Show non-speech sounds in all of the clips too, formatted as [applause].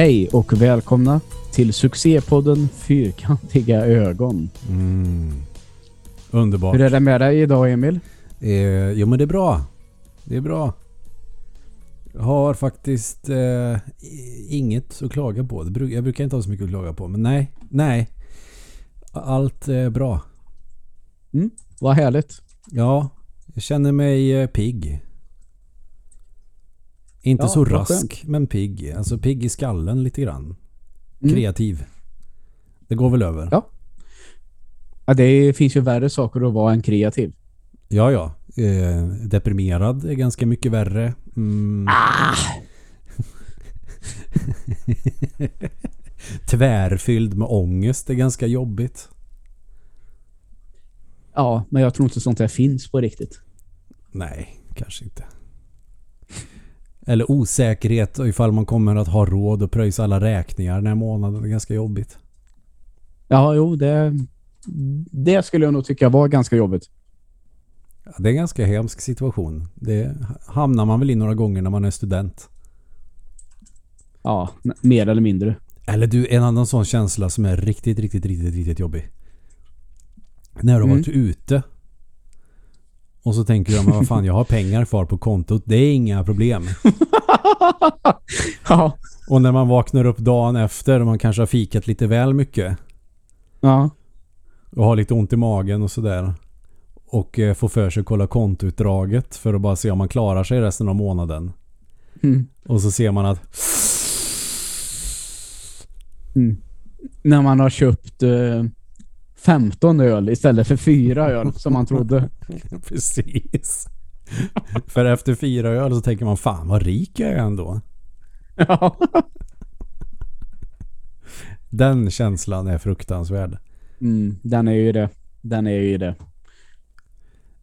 Hej och välkomna till succépodden Fyrkantiga ögon. Mm. Underbart. Hur är det med dig idag Emil? Eh, jo men det är bra. Det är bra. Jag har faktiskt eh, inget att klaga på. Jag brukar inte ha så mycket att klaga på. Men nej, nej. Allt är bra. Mm, vad härligt. Ja, jag känner mig eh, pigg. Inte Ja, så rask, men pigg. Alltså pigg i skallen lite grann. Mm. Kreativ. Det går väl över? Ja. Ja, det finns ju värre saker att vara än kreativ. Ja, ja. Eh, deprimerad är ganska mycket värre. Mm. [laughs] Tvärfylld med ångest är ganska jobbigt. Ja, men jag tror inte sånt här finns på riktigt. Nej, kanske inte. Eller osäkerhet och ifall man kommer att ha råd att pröjsa alla räkningar den här månaden är ganska jobbigt. Ja, jo, det, det skulle jag nog tycka var ganska jobbigt. Ja, det är en ganska hemsk situation. Det hamnar man väl i några gånger när man är student. Ja, mer eller mindre. Eller du, en annan sån känsla som är riktigt, riktigt, riktigt, riktigt jobbig. När du har Mm. varit ute. Och så tänker du, men vad fan, jag har pengar kvar på kontot. Det är inga problem. [laughs] ja. Och när man vaknar upp dagen efter och man kanske har fikat lite väl mycket. Ja. Och har lite ont i magen och sådär. Och eh, får för sig att kolla kontoutdraget för att bara se om man klarar sig resten av månaden. Mm. Och så ser man att Mm. När man har köpt eh, 15 öl istället för fyra öl som man trodde. [laughs] Precis. För efter fyra öl så tänker man fan vad rik jag är ändå. ja. Den känslan är fruktansvärd. Mm, den är ju det. Den är ju det.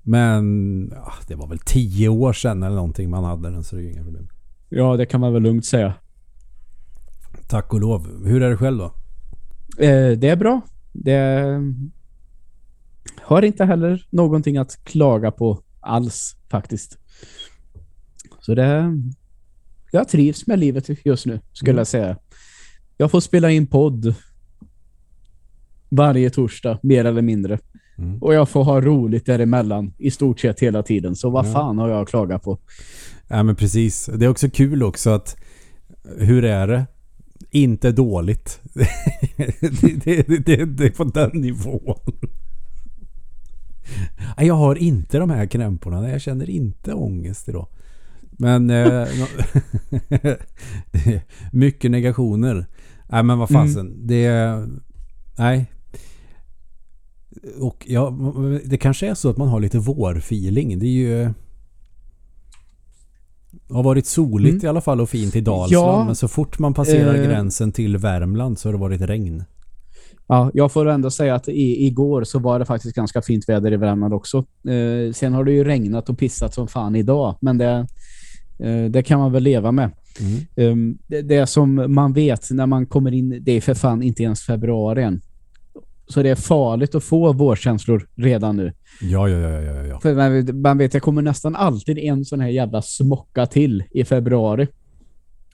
Men ja, det var väl tio år sedan eller någonting man hade den så det är ju inga problem. Ja, det kan man väl lugnt säga. Tack och lov. Hur är det själv då? Eh, det är bra. Det har inte heller någonting att klaga på alls faktiskt. Så det... Jag trivs med livet just nu, skulle Mm. jag säga. Jag får spela in podd varje torsdag, mer eller mindre. Mm. Och jag får ha roligt däremellan i stort sett hela tiden. Så vad Ja. fan har jag att klaga på? Ja men precis. Det är också kul också att hur är det? Inte dåligt. [laughs] det, det, det, är på den nivån. Jag har inte de här krämporna. Jag känner inte ångest idag. Men eh, [laughs] mycket negationer. Nej men vad fasen. Det nej. Och ja, det kanske är så att man har lite vårfeeling. Det är ju har varit soligt Mm. i alla fall och fint i Dalsland. Ja. Men så fort man passerar Eh. gränsen till Värmland så har det varit regn. Ja, jag får ändå säga att i, igår så var det faktiskt ganska fint väder i Värmland också. Eh, sen har det ju regnat och pissat som fan idag, men det, eh, det kan man väl leva med. Mm. Um, det, det som man vet när man kommer in, det är för fan inte ens februari än. Så det är farligt att få vårkänslor redan nu. Ja, ja, ja, ja, ja. För man vet, man vet, det kommer nästan alltid en sån här jävla smocka till i februari.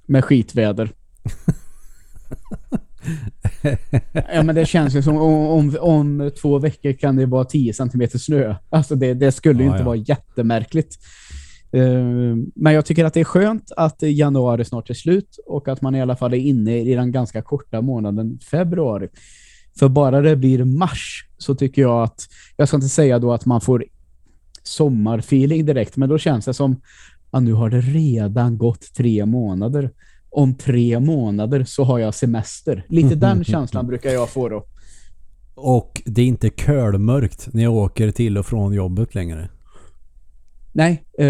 Med skitväder. [laughs] ja men det känns ju som om, om, om två veckor kan det vara 10 centimeter snö. Alltså det, det skulle Ja, inte ja. vara jättemärkligt. Eh, men jag tycker att det är skönt att januari snart är slut och att man i alla fall är inne i den ganska korta månaden februari. För bara det blir mars så tycker jag att, jag ska inte säga då att man får sommarfeeling direkt, men då känns det som att nu har det redan gått tre månader. Om tre månader så har jag semester. Lite den [laughs] känslan brukar jag få då. Och det är inte kölmörkt när jag åker till och från jobbet längre. Nej, eh,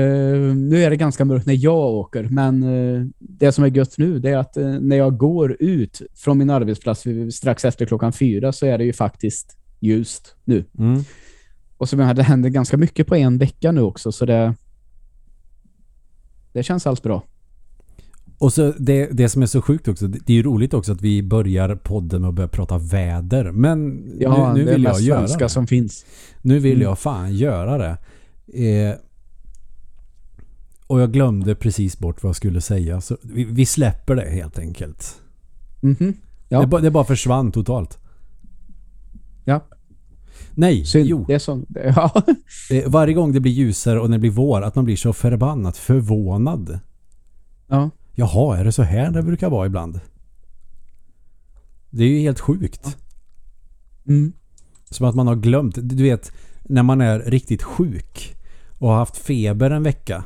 nu är det ganska mörkt när jag åker, men eh, det som är gött nu det är att eh, när jag går ut från min arbetsplats strax efter klockan fyra så är det ju faktiskt ljust nu. Mm. Och så menar, det händer ganska mycket på en vecka nu också, så det det känns alls bra. Och så det, det som är så sjukt också, det är ju roligt också att vi börjar podden med att börja prata väder. Men Ja, nu, nu vill jag göra det. som finns. Nu vill Mm. jag fan göra det. Eh, och jag glömde precis bort vad jag skulle säga. Så vi, vi släpper det helt enkelt. Mhm. Ja. Det, det bara försvann totalt. Ja. Nej, Synd. jo. Det är som... Ja. [laughs] Varje gång det blir ljusare och när det blir vår att man blir så förbannat förvånad. ja. Jaha, är det så här det brukar vara ibland? Det är ju helt sjukt. Mm. Som att man har glömt. Du vet, när man är riktigt sjuk och har haft feber en vecka.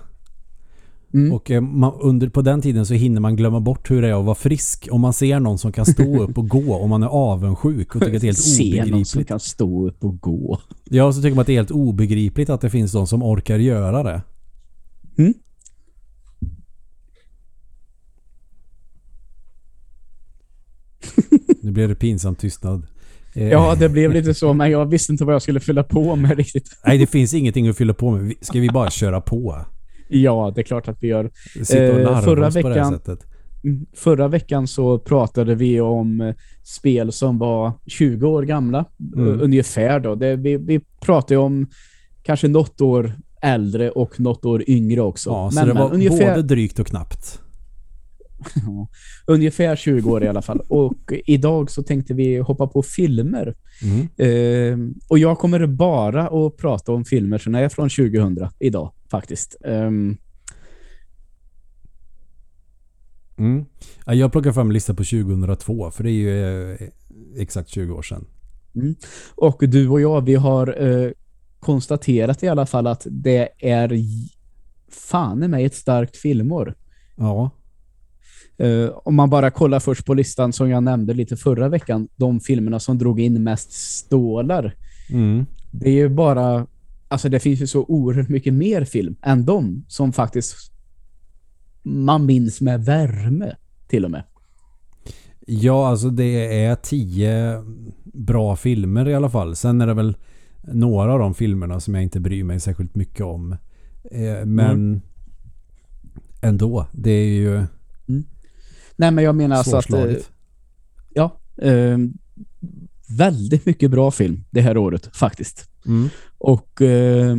Mm. Och eh, man, under, på den tiden så hinner man glömma bort hur det är att vara frisk. Om man ser någon som kan stå [laughs] upp och gå och man är avundsjuk och tycker att det är helt Se någon som obegripligt. kan stå upp och gå. Ja, så tycker man att det är helt obegripligt att det finns de som orkar göra det. Mm. [laughs] Nu blir det pinsam tystnad. Eh, Ja, det blev lite så, men jag visste inte vad jag skulle fylla på med riktigt. Nej, det finns ingenting att fylla på med. Ska vi bara köra på? Ja, det är klart att vi gör. Sitta och Eh, förra oss på det här veckan- sättet. Mm, Förra veckan så pratade vi om eh, spel som var 20 år gamla. Mm. uh, Ungefär då. Det, vi, vi pratade om kanske något år äldre och något år yngre också. Ja, så men, det men var ungefär, både drygt och knappt. Ungefär 20 år i alla fall. Och idag så tänkte vi hoppa på filmer. Mm. Eh, och jag kommer bara att prata om filmer som är från 2000 idag faktiskt. Ehm, Mm. Ja, jag plockar fram en lista på 2002 för det är ju eh, exakt 20 år sedan. och du och jag, vi har eh, konstaterat i alla fall att det är fan i mig ett starkt filmår. Ja. Eh, om man bara kollar först på listan som jag nämnde lite förra veckan, de filmerna som drog in mest stålar. Mm. Det är ju bara, alltså det finns ju så oerhört mycket mer film än de som faktiskt man minns med värme till och med. Ja, alltså det är tio bra filmer i alla fall. Sen är det väl några av de filmerna som jag inte bryr mig särskilt mycket om. Eh, men ändå, det är ju Nej men jag menar alltså att eh, ja, eh, väldigt mycket bra film det här året faktiskt. Mm. Och eh,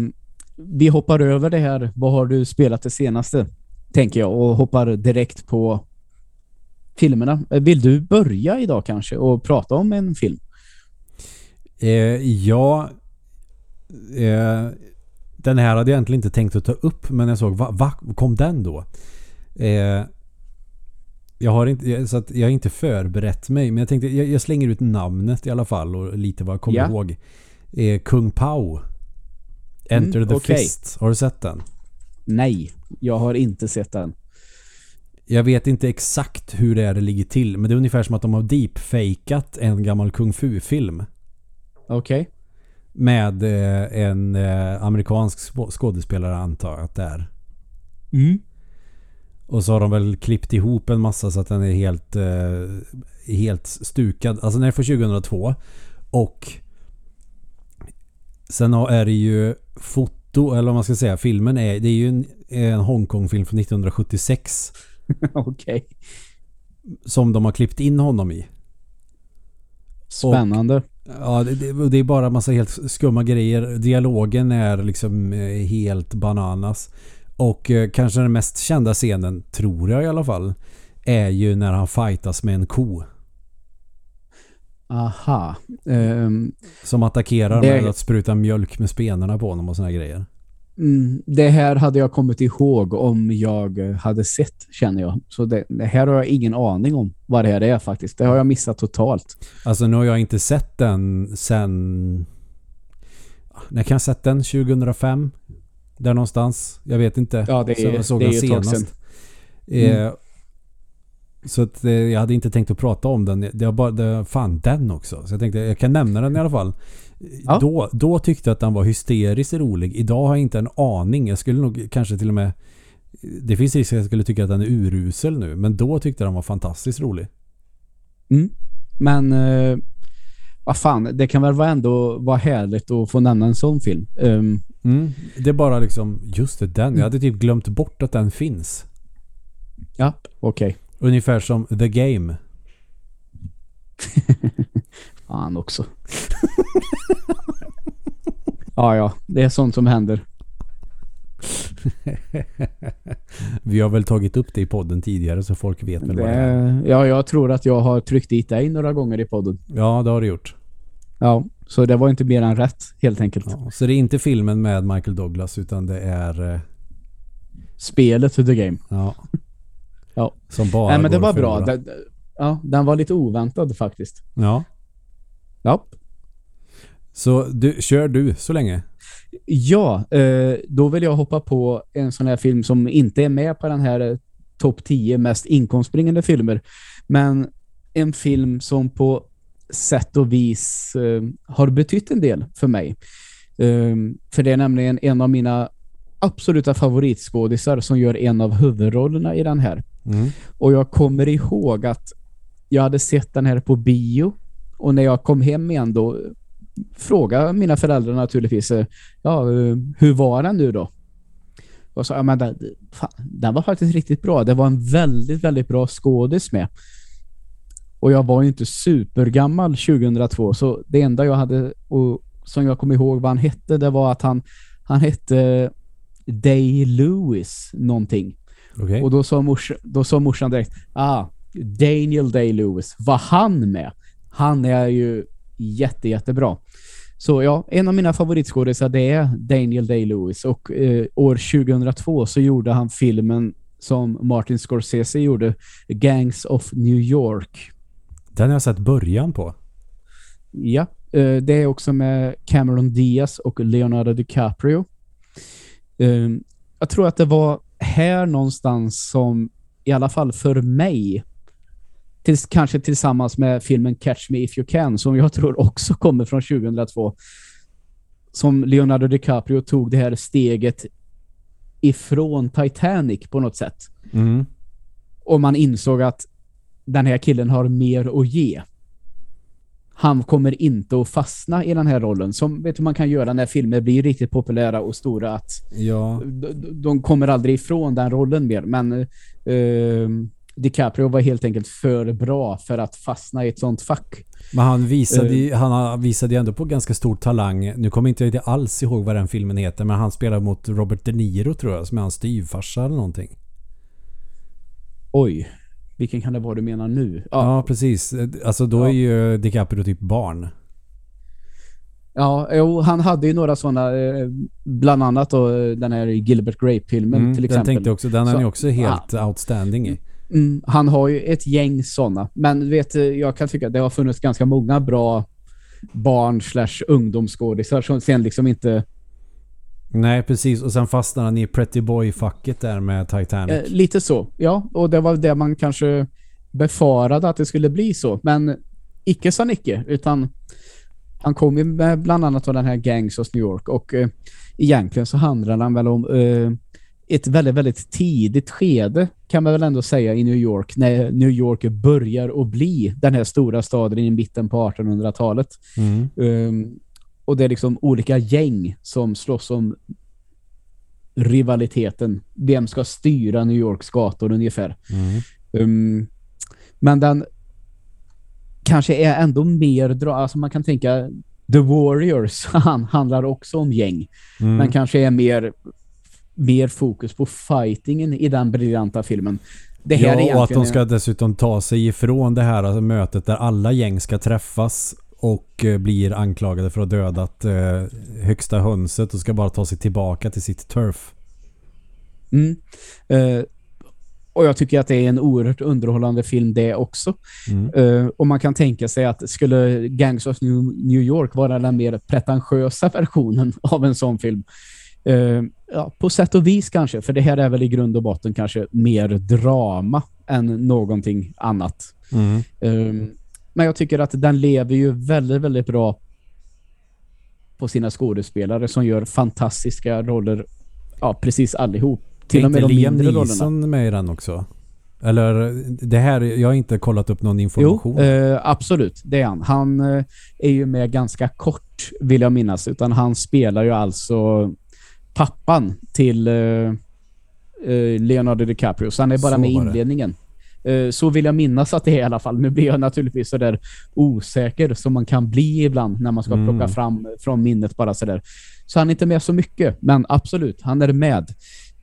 vi hoppar över det här. Vad har du spelat det senaste? Tänker jag och hoppar direkt på filmerna. Vill du börja idag kanske och prata om en film? Eh, ja, eh, den här hade jag egentligen inte tänkt att ta upp men jag såg, va, va kom den då? Eh, jag har inte, så att jag har inte förberett mig men jag tänkte, jag, jag slänger ut namnet i alla fall och lite vad jag kommer Ja. ihåg. Eh, Kung Pao. Enter Mm, the okej. Fist. Har du sett den? Nej, jag har inte sett den. Jag vet inte exakt hur det är det ligger till men det är ungefär som att de har deepfakat en gammal Kung Fu-film. Okej. Med eh, en eh, amerikansk skå- skådespelare antar jag att det är. Mm. Och så har de väl klippt ihop en massa så att den är helt, eh, helt stukad. Alltså den är från 2002. Och sen är det ju foto, eller vad man ska säga, filmen är, det är ju en, en Hongkong-film från 1976 [laughs] Okej. som de har klippt in honom i. Spännande. Ja, det, det, är bara massa helt skumma grejer. Dialogen är liksom eh, helt bananas. Och eh, kanske den mest kända scenen, tror jag i alla fall, är ju när han fightas med en ko. Aha. Ehm, Som attackerar Det- med att spruta mjölk med spenarna på honom och såna här grejer. mm, det här hade jag kommit ihåg om jag hade sett, känner jag. Så det, det här har jag ingen aning om vad det här är faktiskt. Det har jag missat totalt. Alltså nu har jag inte sett den sen... När kan jag ha sett den? 2005? Där någonstans? Jag vet inte. Ja, det Så jag är, såg det är den ju ett tag sedan. senast. Eh, så att, eh, jag hade inte tänkt att prata om den. Det var bara, det, fan den också. Så jag tänkte jag kan nämna den i alla fall. Ja. Då, då tyckte jag att den var hysteriskt rolig. Idag har jag inte en aning. Jag skulle nog kanske till och med... Det finns risk att jag skulle tycka att den är urusel nu. Men då tyckte jag den var fantastiskt rolig. Mm. Men eh, vad fan, det kan väl vara ändå vara härligt att få nämna en sån film. Ehm, Mm. Det är bara liksom, just det, den. Jag hade typ glömt bort att den finns. ja, okej. Ungefär som The Game. [laughs] Fan också. [laughs] ja, ja. Det är sånt som händer. Vi har väl tagit upp det i podden tidigare så folk vet väl Det, vad det är. ja, jag tror att jag har tryckt dit dig några gånger i podden. Ja, det har du gjort. Ja, så det var inte mer än rätt helt enkelt. Ja, så det är inte filmen med Michael Douglas utan det är... eh, Spelet the game. Ja. [laughs] Ja. Som bara Nej, men det var bra. Det, ja, den var lite oväntad faktiskt. Ja. Ja. Så du, kör du så länge. Ja, eh, då vill jag hoppa på en sån här film som inte är med på den här eh, topp 10 mest inkomstbringande filmer. Men en film som på sätt och vis eh, har betytt en del för mig. Eh, för det är nämligen en av mina absoluta favoritskådisar som gör en av huvudrollerna i den här. Mm. Och jag kommer ihåg att jag hade sett den här på bio och när jag kom hem igen då frågade mina föräldrar naturligtvis eh, ja, eh, hur var den nu då? Och så, ja, men den, fan, den var faktiskt riktigt bra. Det var en väldigt, väldigt bra skådis med. Och jag var ju inte supergammal 2002 så det enda jag hade och som jag kommer ihåg vad han hette det var att han, han hette Day Lewis någonting. Okej. Och då sa, mors, då sa morsan direkt, ah, Daniel Day-Lewis, var han med? Han är ju jätte, jättebra. Så ja, en av mina favoritskådisar det är Daniel Day-Lewis och eh, år 2002 så gjorde han filmen som Martin Scorsese gjorde, Gangs of New York. Den har jag sett början på. Ja, eh, det är också med Cameron Diaz och Leonardo DiCaprio. Eh, jag tror att det var här någonstans som, i alla fall för mig, tills, kanske tillsammans med filmen Catch Me If You Can, som jag tror också kommer från 2002, som Leonardo DiCaprio tog det här steget ifrån Titanic på något sätt. Mm. Och man insåg att den här killen har mer att ge. Han kommer inte att fastna i den här rollen. Som vet du man kan göra när filmer blir riktigt populära och stora att Ja, de, de kommer aldrig ifrån den rollen mer. Men eh, DiCaprio var helt enkelt för bra för att fastna i ett sånt fack. men han visade, Eh. ju- han visade ju ändå på ganska stor talang. Nu kommer inte jag alls ihåg vad den filmen heter men han spelar mot Robert De Niro tror jag som är hans styvfarsa eller någonting. Oj, vilken kan det vara du menar nu? Ja, Ja, precis. Alltså då Ja. är ju DiCaprio typ barn. ja jo, han hade ju några sådana, eh, bland annat då, eh, den här Gilbert Grape-filmen Mm, till den exempel. tänkte jag också, den är ju också helt outstanding i. Mm, han har ju ett gäng sådana. Men vet du, jag kan tycka att det har funnits ganska många bra barn slash ungdomsskådisar som sen liksom inte... Nej, precis. Och sen fastnar han i Pretty Boy-facket där med Titanic. Eh, lite så, ja. Och det var det man kanske befarade att det skulle bli så. Men icke sa Nicke, utan han kom ju med bland annat av den här Gangs of New York och eh, egentligen så handlar den väl om eh, ett väldigt, väldigt tidigt skede kan man väl ändå säga i New York när New York börjar att bli den här stora staden i mitten på 1800-talet. Mm. Um, och det är liksom olika gäng som slåss om rivaliteten. Vem ska styra New Yorks gator ungefär. Mm. Um, men den kanske är ändå mer dra... Alltså man kan tänka The Warriors [laughs] han handlar också om gäng. Mm. Men kanske är mer mer fokus på fightingen i den briljanta filmen. Det här är Ja, och att de egentligen- ska dessutom ta sig ifrån det här alltså, mötet där alla gäng ska träffas och eh, blir anklagade för att ha dödat eh, högsta hönset och ska bara ta sig tillbaka till sitt turf. Mm. Eh, och jag tycker att det är en oerhört underhållande film det också. Mm. Eh, och man kan tänka sig att skulle Gangs of New, New York vara den mer pretentiösa [laughs] versionen av en sån film? Eh, ja, på sätt och vis kanske, för det här är väl i grund och botten kanske mer drama än någonting annat. Mm. Eh, men jag tycker att den lever ju väldigt, väldigt bra på sina skådespelare som gör fantastiska roller. Ja, precis allihop. Till och med de Liam mindre rollerna. Med i den också? Eller det här, jag har inte kollat upp någon Jo, information. eh, absolut. Det är han. Han eh, är ju med ganska kort, vill jag minnas. Utan han spelar ju alltså pappan till eh, eh, Leonardo DiCaprio. Så han är bara Så med i inledningen. Eh, så vill jag minnas att det är i alla fall. Nu blir jag naturligtvis så där osäker som man kan bli ibland när man ska Mm. plocka fram från minnet bara sådär. Så han är inte med så mycket, men absolut, han är med.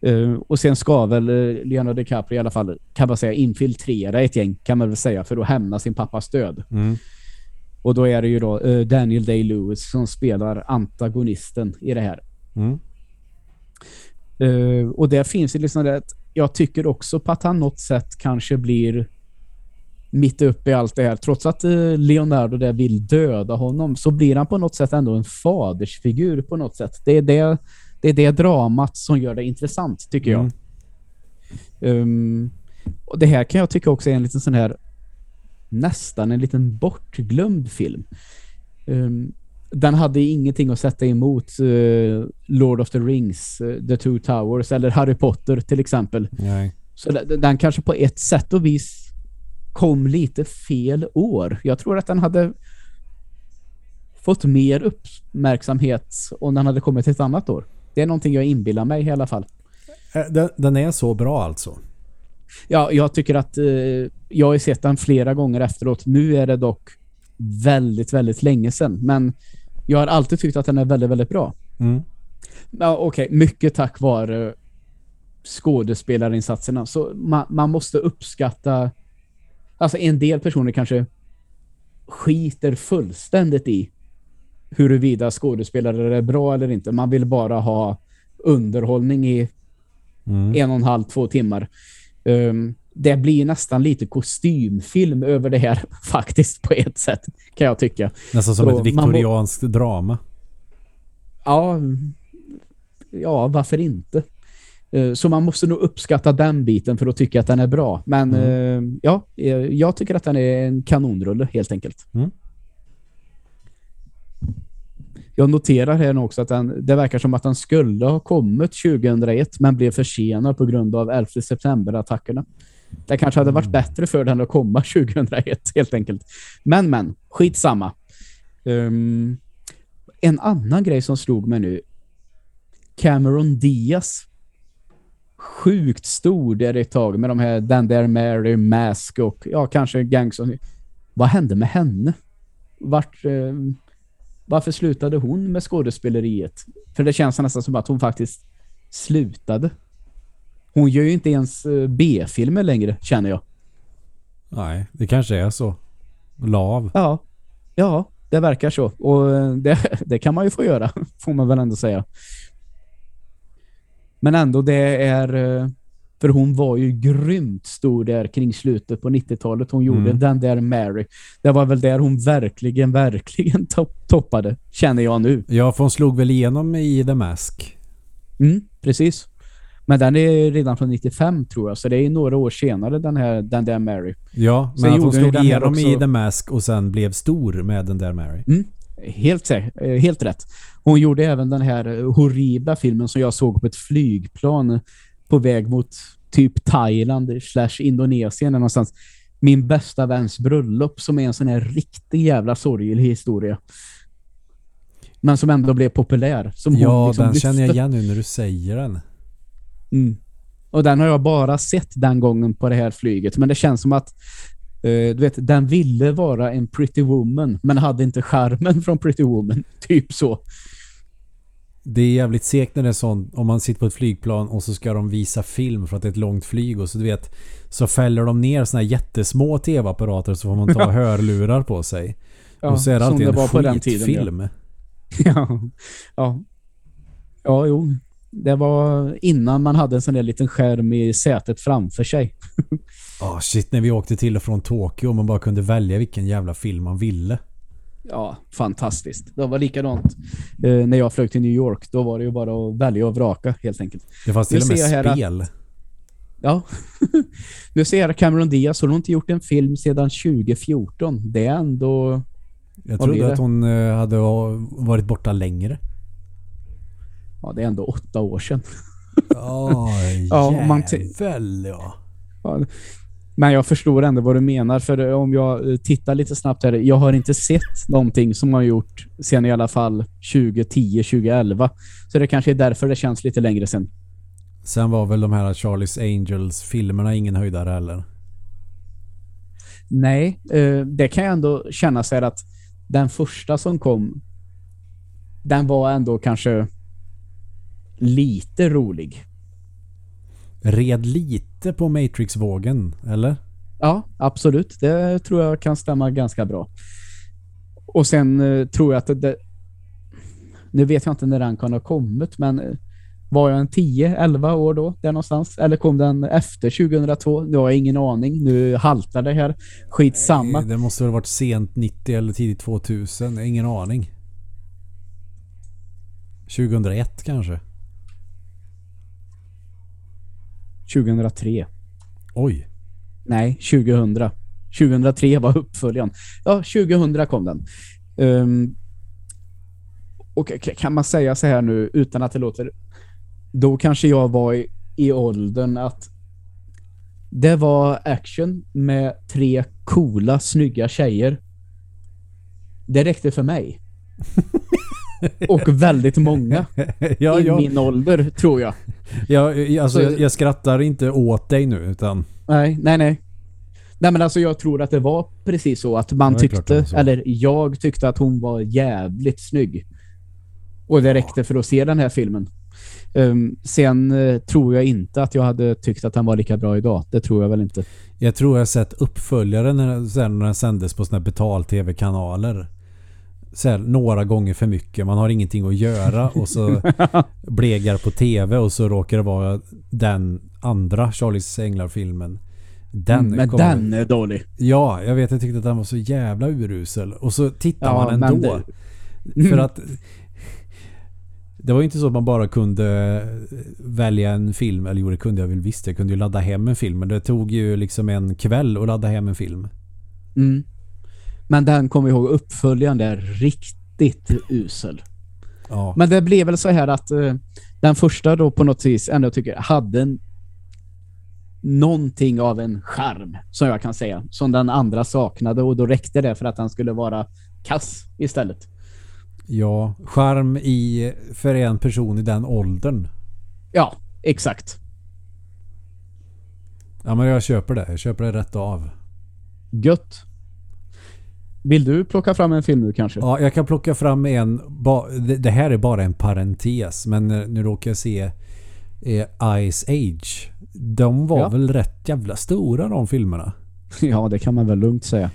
Uh, och sen ska väl uh, Leonardo DiCaprio i alla fall, kan man säga, infiltrera ett gäng, kan man väl säga, för att hämna sin pappas död. Mm. Och då är det ju då uh, Daniel Day-Lewis som spelar antagonisten i det här. Mm. Och där finns det liksom det att jag tycker också på att han något sätt kanske blir mitt uppe i allt det här. Trots att Leonardo där vill döda honom så blir han på något sätt ändå en fadersfigur på något sätt. Det är det det är det dramat som gör det intressant, tycker jag. Mm. Um, och Det här kan jag tycka också är en liten sån här nästan en liten bortglömd film. Um, den hade ingenting att sätta emot uh, Lord of the Rings, uh, The Two Towers eller Harry Potter till exempel. Nej. Så den, den kanske på ett sätt och vis kom lite fel år. Jag tror att den hade fått mer uppmärksamhet om den hade kommit ett annat år. Det är någonting jag inbillar mig i alla fall. Eh, den, den är så bra alltså? Ja, jag tycker att eh, jag har sett den flera gånger efteråt. Nu är det dock väldigt, väldigt länge sedan. Men jag har alltid tyckt att den är väldigt, väldigt bra. Mm. Ja, Okej, okay. mycket tack vare skådespelarinsatserna. Så man, man måste uppskatta... Alltså en del personer kanske skiter fullständigt i huruvida skådespelare är bra eller inte. Man vill bara ha underhållning i mm. en och en halv, två timmar. Um, det blir nästan lite kostymfilm över det här [laughs] faktiskt på ett sätt kan jag tycka. Nästan som Så ett viktorianskt drama. Ja, ja, varför inte? Uh, så man måste nog uppskatta den biten för att tycka att den är bra. Men mm. uh, ja, eh, jag tycker att den är en kanonrulle helt enkelt. Mm. Jag noterar här nu också att den, det verkar som att den skulle ha kommit 2001 men blev försenad på grund av 11 september-attackerna. Det kanske hade varit mm. bättre för den att komma [laughs] 2001 helt enkelt. Men, men, skitsamma. Um, en annan grej som slog mig nu. Cameron Diaz. Sjukt stor där ett tag med de här Den där Mary, Mask och ja, kanske Gangs. Vad hände med henne? Vart... Um, varför slutade hon med skådespeleriet? För det känns nästan som att hon faktiskt slutade. Hon gör ju inte ens eh, B-filmer längre, känner jag. Nej, det kanske är så. Lav. Ja, ja det verkar så. Och eh, det, [laughs] det kan man ju få göra, [laughs] får man väl ändå säga. Men ändå, det är eh, för hon var ju grymt stor där kring slutet på 90-talet. Hon gjorde mm. den där Mary. Det var väl där hon verkligen, verkligen [laughs] topp, toppade, känner jag nu. Ja, för hon slog väl igenom i The Mask. Mm, precis. Men den är redan från 95 tror jag. Så det är några år senare den här den där Mary. Ja, men att hon slog igenom också... i The Mask och sen blev stor med den där Mary. Mm, helt, eh, helt rätt. Hon gjorde även den här horribla filmen som jag såg på ett flygplan på väg mot typ Thailand slash Indonesien eller någonstans. Min bästa väns bröllop som är en sån här riktig jävla sorglig historia. Men som ändå blev populär. Som ja, liksom den lyfte. känner jag igen nu när du säger den. Mm. Och den har jag bara sett den gången på det här flyget. Men det känns som att uh, du vet, den ville vara en pretty woman men hade inte skärmen från pretty woman. [laughs] Typ så det är jävligt segt när det är sånt om man sitter på ett flygplan och så ska de visa film för att det är ett långt flyg och så du vet så fäller de ner såna här jättesmå tv-apparater så får man ta [laughs] hörlurar på sig. Ja, och så är det alltid det en skitfilm. Ja. [laughs] ja. ja. Ja, jo. Det var innan man hade en sån där liten skärm i sätet framför sig. [laughs] Ja, oh, shit. När vi åkte till och från Tokyo och man bara kunde välja vilken jävla film man ville ja, fantastiskt. Det var likadant eh, när jag flög till New York. Då var det ju bara att välja och vraka helt enkelt. Det fanns till och med spel. Att, ja. [laughs] nu ser jag Cameron Diaz. Hon har inte gjort en film sedan 2014. Det är ändå... Jag trodde att hon eh, hade varit borta längre. Ja, det är ändå åtta år sedan. Oh, [laughs] ja, jävel, ja. ja. Men jag förstår ändå vad du menar. För om jag eh, tittar lite snabbt här. Jag har inte sett någonting som har gjort sen i alla fall 2010, 2011. Så det kanske är därför det känns lite längre sen. Sen var väl de här Charlie's Angels-filmerna ingen höjdare heller? Nej, eh, det kan jag ändå känna sig att den första som kom den var ändå kanske lite rolig. red lite på Matrix-vågen, eller? Ja, absolut. Det tror jag kan stämma ganska bra. Och sen eh, tror jag att det, det... Nu vet jag inte när den kan ha kommit, men eh, var jag en 10-11 år då, där någonstans? Eller kom den efter 2002? Nu har jag ingen aning. Nu haltar det här. Skitsamma. Nej, det måste väl ha varit sent 90 eller tidigt 2000. Jag har ingen aning. 2001 kanske? 2003. Oj. Nej, 2000. 2003 var uppföljaren. Ja, 2000 kom den. Um, och kan man säga så här nu utan att det låter... Då kanske jag var i, i åldern att det var action med tre coola, snygga tjejer. Det räckte för mig. [laughs] och väldigt många [laughs] ja, i ja. min ålder, tror jag. Ja, alltså, Så- jag, jag skrattar inte åt dig nu utan... Nej, nej, nej. Nej men alltså jag tror att det var precis så att man tyckte, eller jag tyckte att hon var jävligt snygg. Och det räckte för att se den här filmen. Ehm, sen eh, tror jag inte att jag hade tyckt att den var lika bra idag. Det tror jag väl inte. Jag tror jag sett uppföljare när, sen när den sändes på såna här betal-tv-kanaler. Så här, några gånger för mycket. Man har ingenting att göra och så [laughs] blegar på tv och så råkar det vara den andra Charlies Änglar-filmen. Den Mm, men kommer- den är dålig. Ja, jag vet. Jag tyckte att den var så jävla urusel. Och så tittar Ja, man ändå. det- För att det var ju inte så att man bara kunde välja en film. Eller jo, det kunde jag väl visst. Jag kunde ju ladda hem en film. Men det tog ju liksom en kväll att ladda hem en film. Mm. Men den kommer jag ihåg uppföljaren där riktigt usel. Ja. Men det blev väl så här att eh, den första då på något vis ändå tycker jag hade en, någonting av en charm som jag kan säga. Som den andra saknade och då räckte det för att den skulle vara kass istället. ja. Charm i, för en person i den åldern. Ja, exakt. Ja, men jag köper det. Jag köper det rätt av. Gött. Vill du plocka fram en film nu kanske? Ja, jag kan plocka fram en. Det, här är bara en parentes. Men eh, nu råkar jag se eh, Ice Age. De var Ja. väl rätt jävla stora de filmerna. [laughs] Ja, det kan man väl lugnt säga.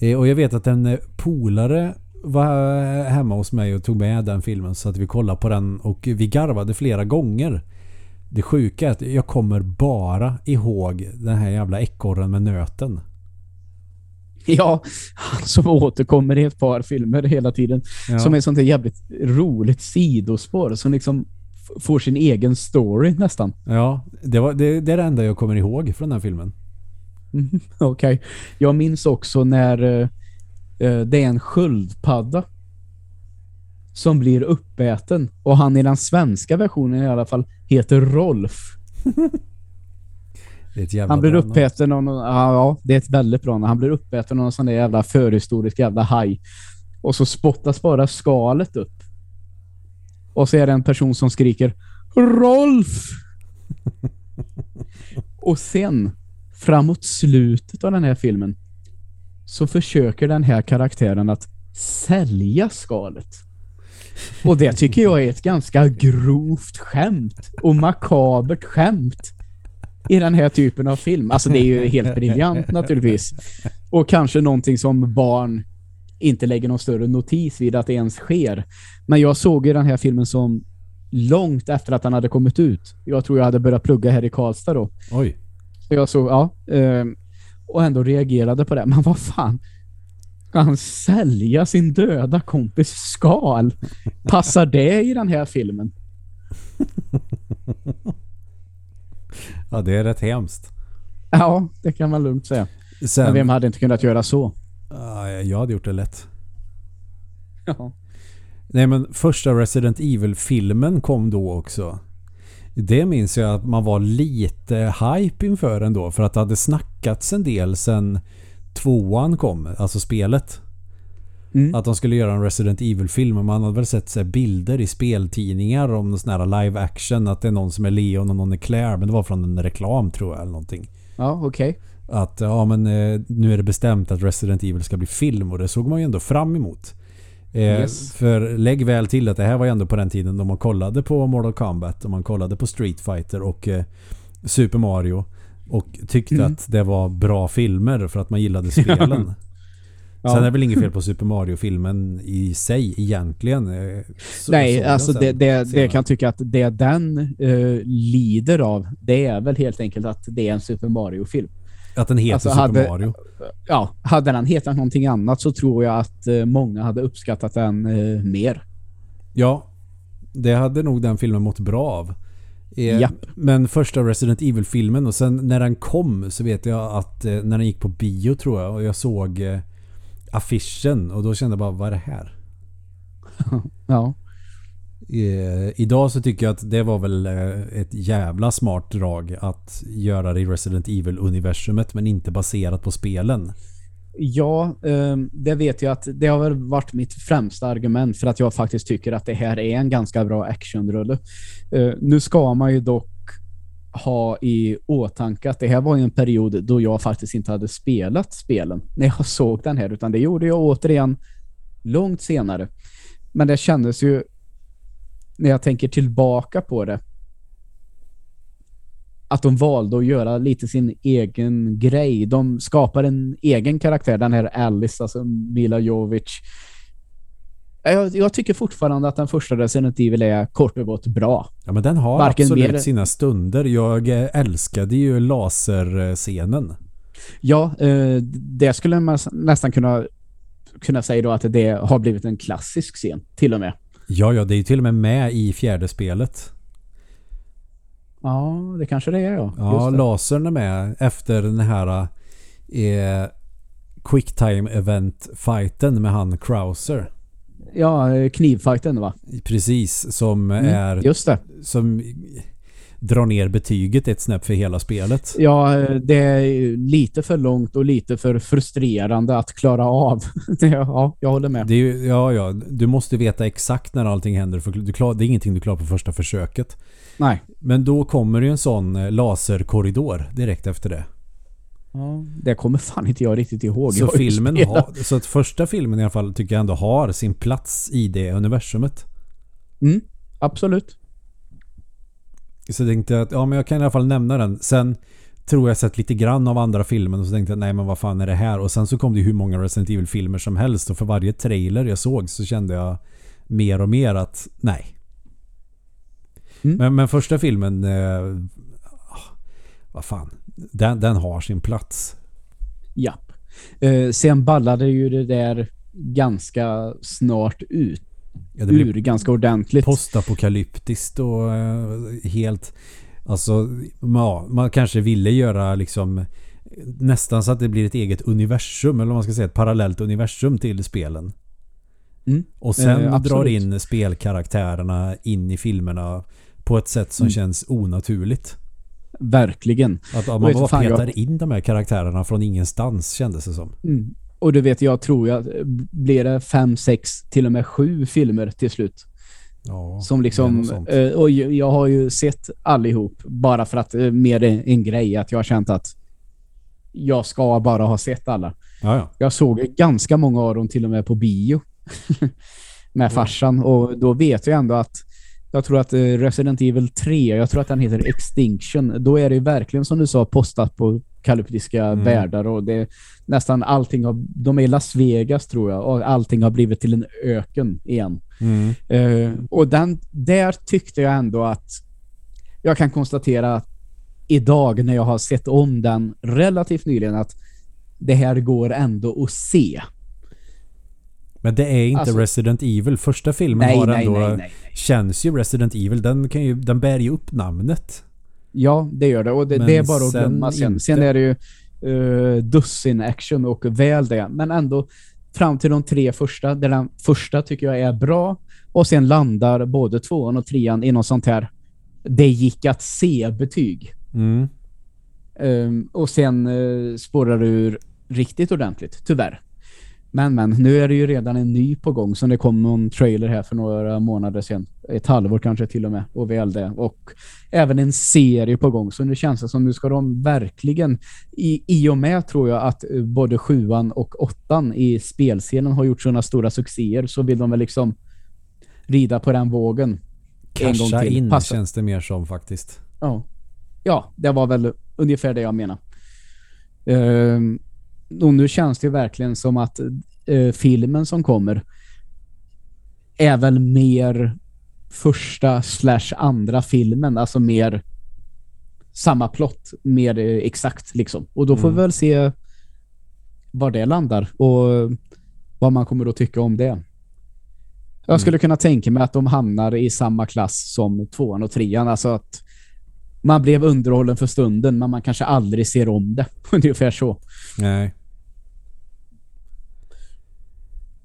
Eh, Och jag vet att en polare var hemma hos mig och tog med den filmen så att vi kollade på den och vi garvade flera gånger. Det sjuka är att jag kommer bara ihåg den här jävla ekorren med nöten. [laughs] Ja, han som återkommer i ett par filmer hela tiden. Ja. Som är sånt där jävligt roligt sidospår som liksom får sin egen story nästan. Ja, det, var, det, det är det enda jag kommer ihåg från den här filmen. Mhm, [laughs] Okej. Jag minns också när eh, det är en sköldpadda som blir uppäten och han i den svenska versionen i alla fall heter Rolf. [laughs] Det är ett jävla Han blir uppäten av någon, ja, ja, det är ett väldigt bra. Han blir uppäten av någon sån där jävla förhistorisk jävla haj. Och så spottas bara skalet upp. Och så är det en person som skriker Rolf! [laughs] och sen, framåt slutet av den här filmen, så försöker den här karaktären att sälja skalet. Och det tycker jag är ett ganska grovt skämt och makabert skämt i den här typen av film. Alltså det är ju helt [laughs] briljant naturligtvis. Och kanske någonting som barn inte lägger någon större notis vid att det ens sker. Men jag såg ju den här filmen som långt efter att den hade kommit ut. Jag tror jag hade börjat plugga här i Karlstad då. Oj. Så jag såg, ja. Eh, och ändå reagerade på det. Men vad fan? Ska han sälja sin döda kompis skal? Passar det i den här filmen? [laughs] Ja, det är rätt hemskt. Ja, det kan man lugnt säga. Men Sen, vem hade inte kunnat göra så? Ja, jag hade gjort det lätt. Ja. Nej men första Resident Evil-filmen kom då också. Det minns jag att man var lite hype inför ändå. För att det hade snackats en del sen tvåan kom. Alltså spelet. Mm. Att de skulle göra en Resident Evil-film. Och man hade väl sett så bilder i speltidningar om någon sån här live action. Att det är någon som är Leon och någon är Claire. Men det var från en reklam tror jag eller någonting. Ja, okej. Att ja men eh, nu är det bestämt att Resident Evil ska bli film och det såg man ju ändå fram emot. Eh, Yes. För lägg väl till att det här var ju ändå på den tiden då man kollade på Mortal Kombat och man kollade på Street Fighter och eh, Super Mario och tyckte Mm. att det var bra filmer för att man gillade spelen. [laughs] Ja. Sen är det väl inget fel på Super Mario-filmen i sig egentligen. Eh, så- Nej, alltså det, det, det kan jag tycka att det den eh, lider av, det är väl helt enkelt att det är en Super Mario-film. Att den heter alltså, Super hade- Mario. Ja, hade den hetat någonting annat så tror jag att eh, många hade uppskattat den eh, mer. Ja, det hade nog den filmen mått bra av. Eh, Japp. Men första Resident Evil-filmen och sen när den kom så vet jag att eh, när den gick på bio tror jag och jag såg eh, affischen och då kände jag bara vad är det här? [laughs] Ja. Eh, idag så tycker jag att det var väl eh, ett jävla smart drag att göra det i Resident Evil-universumet men inte baserat på spelen. Ja, eh, det vet jag att det har väl varit mitt främsta argument för att jag faktiskt tycker att det här är en ganska bra actionrulle. Eh, nu ska man ju dock ha i åtanke att det här var ju en period då jag faktiskt inte hade spelat spelen när jag [laughs] såg den här, utan det gjorde jag återigen långt senare. Men det kändes ju, när jag tänker tillbaka på det, att de valde att göra lite sin egen grej. De skapar en egen karaktär, den här Alice, alltså Mila Jovic. Jag, jag tycker fortfarande att den första Resident Evil är kort och gott bra. Ja men den har Varken absolut mer- sina stunder. Jag eh, älskade ju laserscenen. Ja, eh, det skulle man nästan kunna, kunna säga då att det har blivit en klassisk scen, till och med. Ja, ja, det är ju till och med med i fjärde spelet. Ja, det kanske det är ja. Ja, lasern är med efter den här eh, Quicktime event fighten med han Krauser. Ja eh, knivfighten va? Precis, som Mm, är Just det. som drar ner betyget ett snäpp för hela spelet. Ja, eh, det är lite för långt och lite för frustrerande att klara av. [laughs] ja, jag håller med. Ju, ja, ja, du måste veta exakt när allting händer för du klar, det är ingenting du klarar på första försöket. Nej. Men då kommer ju en sån eh, laserkorridor direkt efter det. Ja, det kommer fan inte jag riktigt ihåg. Så Jag filmen har, så att första filmen i alla fall tycker jag ändå har sin plats i det universumet. Mm, absolut. Så jag tänkte att ja, men jag kan i alla fall nämna den. Sen tror jag sett lite grann av andra filmen och så tänkte jag nej men vad fan är det här? Och sen så kom det hur många Resident Evil-filmer som helst och för varje trailer jag såg så kände jag mer och mer att nej. Mm. Men, men första filmen, eh, ah, vad fan, den, den har sin plats. Japp. Eh, sen ballade ju det där ganska snart ut. Ja, det Ur ganska ordentligt. postapokalyptiskt och eh, helt... Alltså, ja, man kanske ville göra liksom nästan så att det blir ett eget universum eller vad man ska säga, ett parallellt universum till spelen. Mm. Och sen Eh, drar in spelkaraktärerna in i filmerna på ett sätt som Mm. känns onaturligt. Verkligen. Att man bara fan, jag- petar in de här karaktärerna från ingenstans kändes det som. Mm. Och du vet, jag tror jag blir det fem, sex, till och med sju filmer till slut. Ja, Som liksom, eh, och jag har ju sett allihop bara för att eh, mer en, grej att jag har känt att jag ska bara ha sett alla. Ja, ja. Jag såg ganska många av dem till och med på bio [laughs] med farsan och då vet jag ändå att jag tror att eh, Resident Evil 3, jag tror att den heter Extinction, då är det ju verkligen som du sa postapokalyptiska Mm. världar och det nästan allting har, de är i Las Vegas tror jag och allting har blivit till en öken igen. Mm. Eh, och den, där tyckte jag ändå att jag kan konstatera att idag när jag har sett om den relativt nyligen att det här går ändå att se. Men det är inte Alltså- Resident Evil. Första filmen Nej, har ändå... nej, nej, nej. Känns ju Resident Evil. Den, kan ju, den bär ju upp namnet. Ja, det gör det. Och det, det är bara att sen glömma sen. inte. Sen är det ju uh, dussin action och väl det. Men ändå fram till de tre första, där den första tycker jag är bra och sen landar både tvåan och trean i något sånt här det gick att se-betyg. Mm. Ehm, och sen uh, spårar det ur riktigt ordentligt, tyvärr. Men, men, nu är det ju redan en ny på gång som det kom någon trailer här för några månader sedan. Ett halvår kanske till och med, och väl det. Och även en serie på gång, så nu känns det som nu ska de verkligen, i, i och med tror jag att både sjuan och åttan i spelscenen har gjort sådana stora succéer, så vill de väl liksom rida på den vågen en Casha in Passa. känns det mer som faktiskt. Ja. ja, det var väl ungefär det jag menar. Uh, och nu känns det verkligen som att uh, filmen som kommer är väl mer första slash andra filmen. Alltså mer samma plott, mer uh, exakt liksom. Och då får mm. vi väl se var det landar och vad man kommer att tycka om det. Jag skulle mm. kunna tänka mig att de hamnar i samma klass som tvåan och trean. Alltså att man blev underhållen för stunden men man kanske aldrig ser om det. [laughs] Ungefär så. Nej.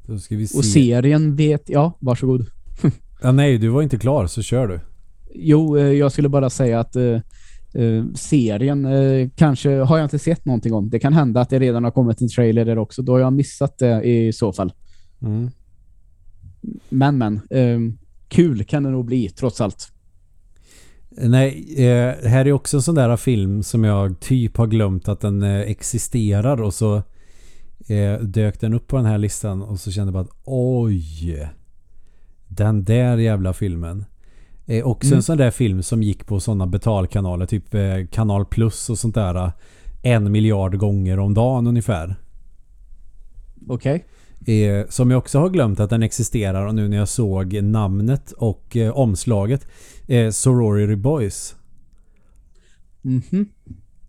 Då ska vi se. Och serien vet... Ja, varsågod. [laughs] ja, nej, du var inte klar så kör du. Jo, eh, jag skulle bara säga att uh, uh, serien uh, kanske har jag inte sett någonting om. Det kan hända att det redan har kommit en trailer där också. Då har jag missat det i så fall. Mm. Men, men. kul kan det nog bli, trots allt. Nej, eh, här är också en sån där film som jag typ har glömt att den eh, existerar och så eh, dök den upp på den här listan och så kände jag bara att oj, den där jävla filmen. Eh, också mm. en sån där film som gick på sådana betalkanaler, typ eh, Kanal Plus och sånt där. En miljard gånger om dagen ungefär. Okej. Okay. Eh, som jag också har glömt att den existerar och nu när jag såg namnet och eh, omslaget. Eh, Sorority Boys. Mhm.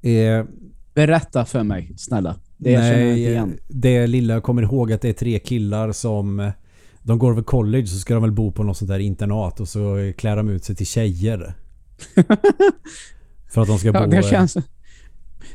Mm Berätta för mig, snälla. Det nej, det lilla jag kommer ihåg att det är tre killar som de går över college så ska de väl bo på något sånt där internat och så klär de ut sig till tjejer. [laughs] för att de ska ja, bo... Det känns,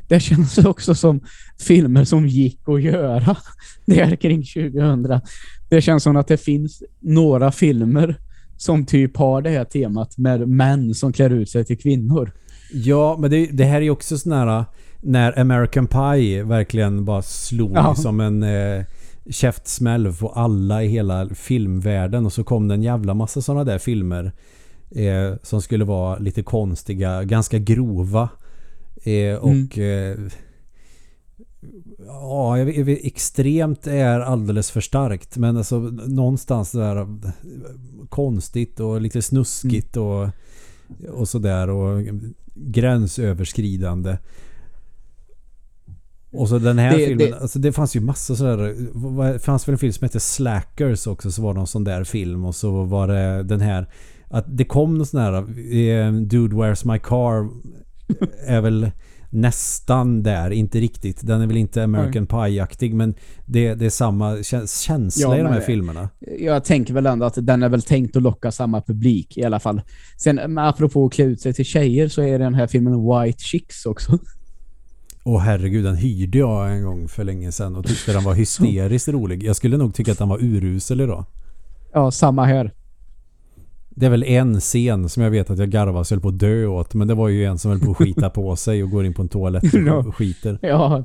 det känns också som filmer som gick att göra [laughs] där kring 2000. Det känns som att det finns några filmer som typ har det här temat med män som klär ut sig till kvinnor. Ja, men det, det här är också sån här när American Pie verkligen bara slog ja. som en eh, käftsmäll på alla i hela filmvärlden och så kom det en jävla massa sådana där filmer eh, som skulle vara lite konstiga, ganska grova eh, och mm. eh, Ja, jag vet, extremt är alldeles för starkt. Men alltså någonstans där konstigt och lite snuskigt mm. och, och sådär. Och gränsöverskridande. Och så den här det, filmen, det, alltså det fanns ju massa sådär, det fanns väl en film som hette Slackers också, så var det någon sån där film och så var det den här, att det kom någon sån här, eh, Dude Where's My Car är väl nästan där, inte riktigt. Den är väl inte American Pie-aktig men det, det är samma känsla ja, i de här filmerna. Jag tänker väl ändå att den är väl tänkt att locka samma publik i alla fall. Sen apropå att klä ut sig till tjejer så är den här filmen White Chicks också. Åh herregud, den hyrde jag en gång för länge sedan och tyckte den var hysteriskt rolig. Jag skulle nog tycka att den var urusel idag. Ja, samma här. Det är väl en scen som jag vet att jag garvas höll på att dö åt. Men det var ju en som höll på att skita på [laughs] sig och går in på en toalett och skiter. Ja.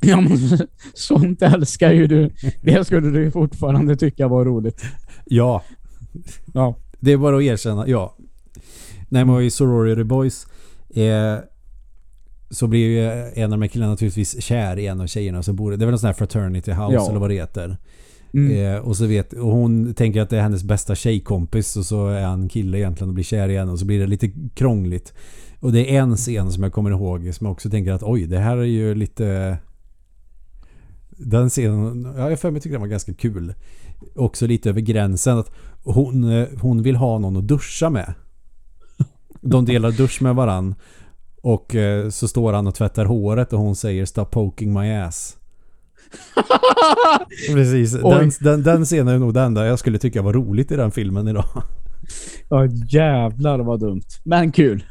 ja, men [laughs] sånt älskar ju du. Det skulle du fortfarande tycka var roligt. Ja. Ja. Det är bara att erkänna, ja. Man var i Sorority Boys eh, så blir ju en av de här killarna naturligtvis kär i en av tjejerna som bor Det är väl en sån här fraternity house ja. eller vad det heter. Mm. Eh, och så vet och hon tänker att det är hennes bästa tjejkompis och så är han kille egentligen och blir kär i henne och så blir det lite krångligt. Och det är en scen som jag kommer ihåg som jag också tänker att oj, det här är ju lite... Den scenen, ja, jag för mig tycker den var ganska kul. Också lite över gränsen att hon, eh, hon vill ha någon att duscha med. De delar dusch med varann. Och eh, så står han och tvättar håret och hon säger Stop poking my ass. [laughs] Precis. Den, den, den scenen är nog den där jag skulle tycka var roligt i den filmen idag. Ja, jävlar vad dumt. Men kul.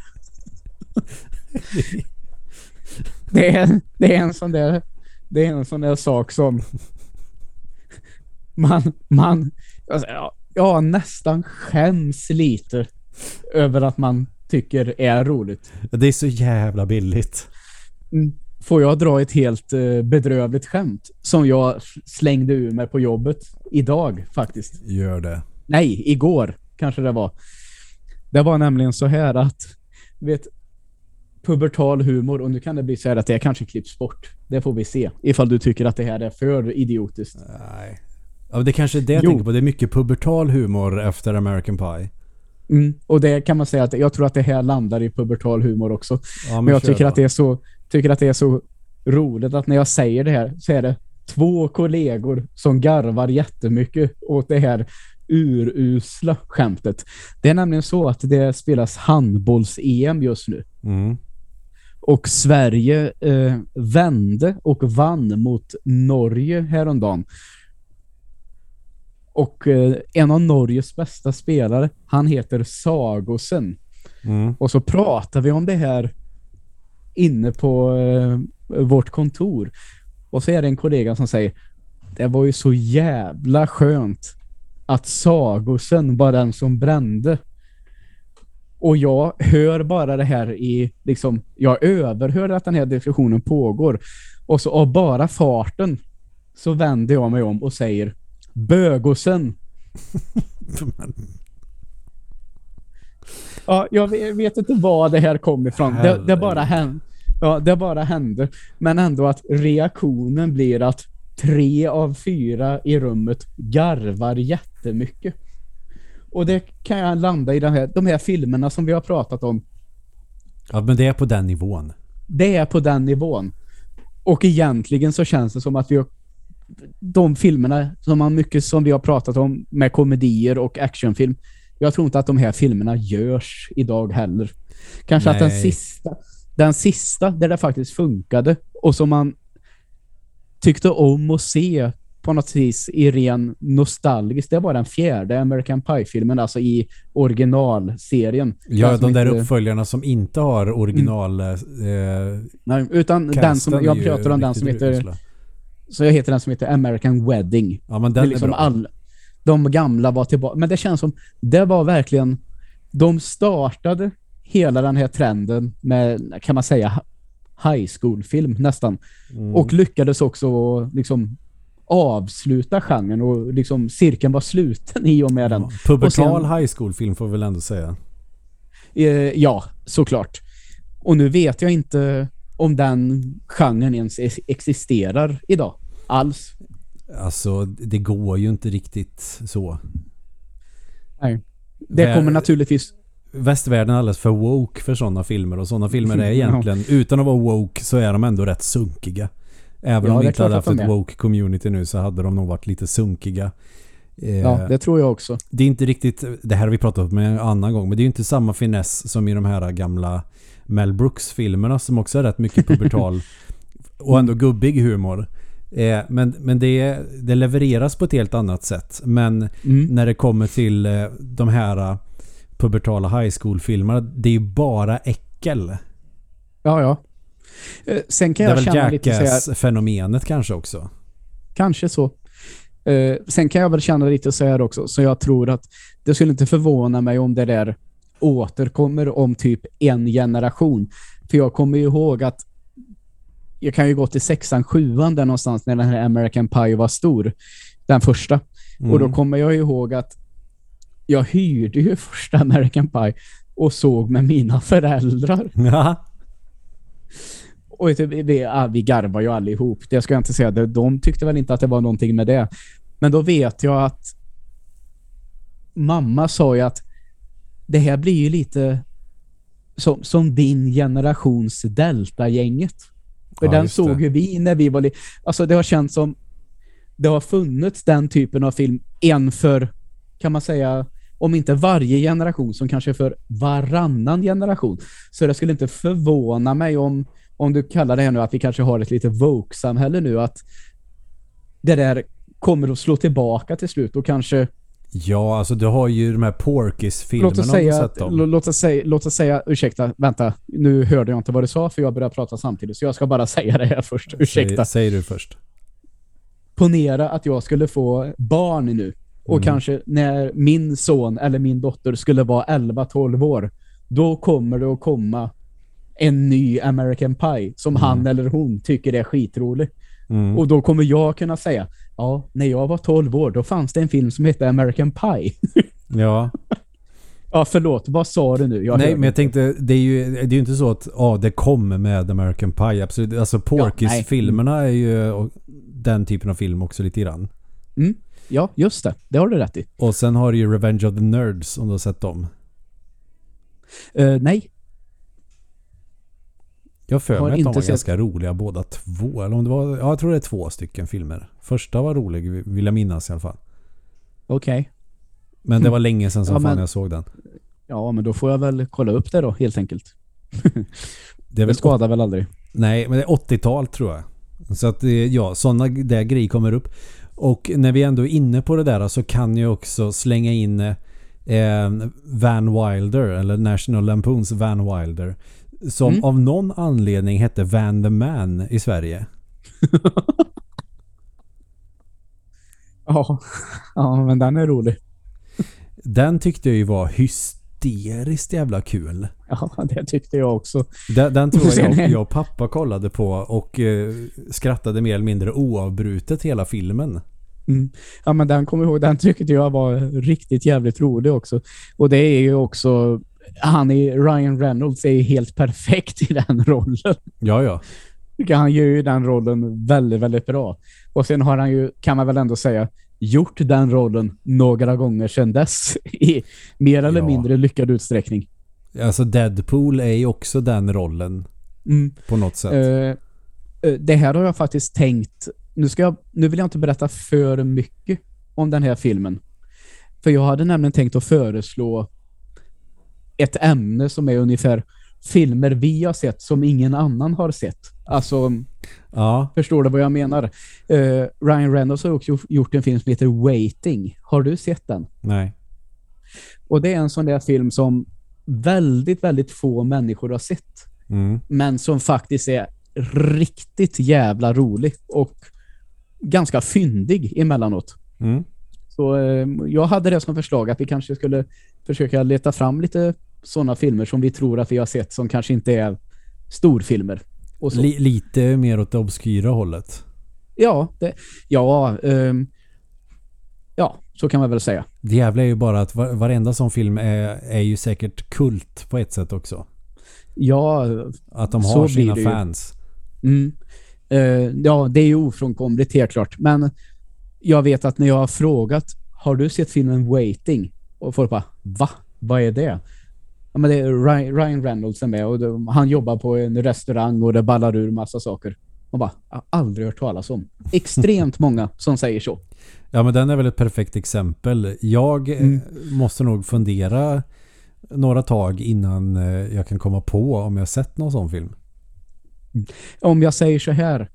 det, är, det är en sån där det är en sån där sak som man, man alltså, ja, ja, nästan skäms lite över att man tycker är roligt. Det är så jävla billigt. Mm. Får jag dra ett helt eh, bedrövligt skämt som jag slängde ur mig på jobbet idag faktiskt. Gör det. Nej, igår kanske det var. Det var nämligen så här att vet pubertal humor och nu kan det bli så här att det kanske klipps bort. Det får vi se. Ifall du tycker att det här är för idiotiskt. Nej. Ja, det kanske är det jag jo. tänker på. Det är mycket pubertal humor efter American Pie. Mm. Och det kan man säga att jag tror att det här landar i pubertal humor också. Ja, men, Men jag tycker då. att, det är så, tycker att det är så roligt att när jag säger det här så är det två kollegor som garvar jättemycket åt det här urusla skämtet. Det är nämligen så att det spelas handbolls-EM just nu. Mm. Och Sverige eh, vände och vann mot Norge häromdagen. Och eh, en av Norges bästa spelare, han heter Sagosen. Mm. Och så pratar vi om det här inne på eh, vårt kontor. Och så är det en kollega som säger det var ju så jävla skönt att Sagosen var den som brände. Och jag hör bara det här i, liksom, jag överhör att den här diskussionen pågår. Och så av bara farten så vänder jag mig om och säger Bögosen. [laughs] Ja, jag vet- inte vad det här kom ifrån. Det, det, bara hände, ja, det bara hände. Men ändå att reaktionen blir att tre av fyra i rummet garvar jättemycket. Och det kan jag landa i den här, de här filmerna som vi har pratat om. Ja, men det är på den nivån. Det är på den nivån. Och egentligen så känns det som att vi har de filmerna som man mycket som vi har pratat om med komedier och actionfilm. Jag tror inte att de här filmerna görs idag heller. Kanske att den Nej. sista, den sista där det faktiskt funkade och som man tyckte om att se på något vis i ren nostalgiskt. Det var den fjärde American Pie-filmen, alltså i originalserien. Ja, som de där inte- uppföljarna som inte har original... Eh, Nej, utan den som, jag pratar om den som heter, usla. Så jag heter den som heter American Wedding. Ja, men är den liksom är bra. all, de gamla var tillbaka. Men det känns som, det var verkligen, de startade hela den här trenden med, kan man säga, high school-film nästan. Mm. Och lyckades också liksom avsluta genren och liksom cirkeln var sluten i och med den. Ja, Pubertal sen- high school-film får vi väl ändå säga. Eh, ja, såklart. Och nu vet jag inte om den genren ens ex- existerar idag. Alls. Alltså, det går ju inte riktigt så. Nej. Det kommer naturligtvis... Västvärlden är alldeles för woke för sådana filmer och sådana filmer är [laughs] egentligen, utan att vara woke så är de ändå rätt sunkiga. Även Ja, om vi inte hade haft ett woke community nu så hade de nog varit lite sunkiga. Eh, Ja, det tror jag också. det är inte riktigt, det här har vi pratat om en annan gång, men det är ju inte samma finess som i de här gamla Mel Brooks-filmerna som också är rätt mycket pubertal [laughs] och ändå gubbig humor. Eh, men men det, det levereras på ett helt annat sätt. Men Mm. när det kommer till eh, de här eh, pubertala high school-filmerna, det är ju bara äckel. Ja, ja. Eh, Sen kan Det är jag väl Jackass-fenomenet kanske också. kanske så. Eh, sen kan jag väl känna lite så här också, så jag tror att det skulle inte förvåna mig om det där återkommer om typ en generation. För jag kommer ju ihåg att jag kan ju gå till sexan, sjuan där någonstans när den här American Pie var stor. Den första. Mm. Och då kommer jag ihåg att jag hyrde ju [laughs] första American Pie och såg med mina föräldrar. Ja. Och vi, ja, vi garvar ju allihop. Det ska jag inte säga. De- tyckte väl inte att det var någonting med det. Men då vet jag att mamma sa ju att det här blir ju lite som, som din generations Delta-gänget. För Ja, den såg ju vi när vi var Alltså det har känts som det har funnits den typen av film en för, kan man säga, om inte varje generation som kanske för varannan generation. Så det skulle inte förvåna mig om, om du kallar det här nu att vi kanske har ett lite woke-samhälle nu, att det där kommer att slå tillbaka till slut och kanske Ja, alltså du har ju de här Porkis-filmerna Låt säga, låt, oss säga, låt oss säga, ursäkta, vänta, nu hörde jag inte vad du sa för jag började prata samtidigt, så jag ska bara [laughs] säga det här först. Ursäkta. Säg, säg du först. Ponera att jag skulle få barn nu och Mm. kanske när min son eller min dotter skulle vara 11-12 år, då kommer det att komma en ny American Pie som han eller hon tycker är skitrolig. Mm. Och då kommer jag kunna säga, ja, när jag var 12 år, då fanns det en film som hette American Pie. [laughs] Ja. ja, förlåt, vad sa du nu? Jag Nej, hörde men jag tänkte, det är ju det är ju inte så att ja, det kommer med American Pie. Absolut. Alltså Porkis-filmerna är ju den typen av film också lite grann. Ja, just det. Det har du rätt i. Och sen har du ju Revenge of the Nerds om du har sett dem. Eh, nej, Jag för mig att de var sett- ganska roliga båda två. Eller om det var, ja, jag tror det är två stycken filmer. Första var rolig, vill jag minnas i alla fall. okej. Men det var länge sedan som Ja, fan men- jag såg den. Ja, men då får jag väl kolla upp det då, helt enkelt. [laughs] Det är Det väl skadar väl aldrig. Nej, men det är 80-tal tror jag. Så att det- ja, sådana där grejer kommer upp. Och när vi ändå är inne på det där så kan jag också slänga in eh, Van Wilder, eller National Lampoons Van Wilder. Som Mm. av någon anledning hette Van the Man i Sverige. [laughs] Ja. ja, men den är rolig. Den tyckte jag ju var hysteriskt jävla kul. Ja, det tyckte jag också. Den, den tror jag, jag [laughs] jag och pappa kollade på och eh, skrattade mer eller mindre oavbrutet hela filmen. Mm. Ja, men den kommer ihåg. Den tyckte jag var riktigt jävligt rolig också. Och det är ju också... Han är, Ryan Reynolds är helt perfekt i den [laughs] rollen. Ja, ja. Han gör ju den rollen väldigt, väldigt bra. Och sen har han ju, kan man väl ändå säga, gjort den rollen några gånger sedan dess. [laughs] I mer eller Ja. mindre lyckad utsträckning. Alltså Deadpool är ju också den rollen Mm. på något sätt. Eh, det här har jag faktiskt tänkt. Nu, ska jag, nu vill jag inte berätta för mycket om den här filmen. För jag hade nämligen tänkt att föreslå ett ämne som är ungefär filmer vi har sett som ingen annan har sett. Alltså, Ja, förstår du vad jag menar? Eh, Ryan Reynolds har också gjort en film som heter Waiting. Har du sett den? nej. Och det är en sån där film som väldigt, väldigt få människor har sett. Mm. men som faktiskt är riktigt jävla rolig och ganska fyndig emellanåt. Mm. Så eh, jag hade det som förslag att vi kanske skulle försöka leta fram lite sådana filmer som vi tror att vi har sett som kanske inte är storfilmer. Och så. Li- lite mer åt det obskyra hållet. ja, det, ja, ehm, ja, så kan man väl säga. Det jävla är ju bara att var- varenda sån film är, är ju säkert kult på ett sätt också. Ja, Att de har sina fans. Mm. Eh, ja, det är ju ofrånkomligt helt klart. Men jag vet att när jag har frågat har du sett filmen Waiting? Och folk bara, va? Vad är det? Ja, men det är Ryan, Reynolds är med och de, han jobbar på en restaurang och det ballar ur massa saker. Man bara, jag har aldrig hört talas om. Extremt [laughs] många som säger så. Ja men den är väl ett perfekt exempel. Jag eh, Mm. måste nog fundera några tag innan eh, jag kan komma på om jag sett någon sån film. Om jag säger så här,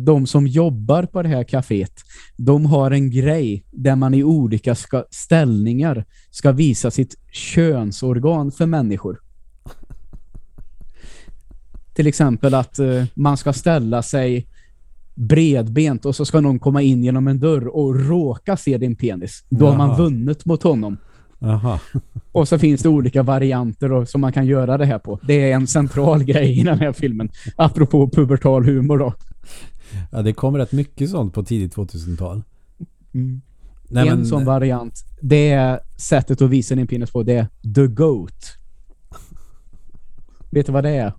de som jobbar på det här kaféet, de har en grej där man i olika ska, ställningar ska visa sitt könsorgan för människor. Till exempel att eh, man ska ställa sig bredbent och så ska någon komma in genom en dörr och råka se din penis. Då har man Jaha. vunnit mot honom. Jaha. Och så finns det olika varianter då, som man kan göra det här på. Det är en central [laughs] grej i den här filmen. Apropå pubertal humor då. Ja det kom rätt mycket sånt på tidigt 2000-tal. Mm. Nej, en men, sån variant, det är sättet att visa din penis på, det är the goat. [laughs] Vet du vad det är?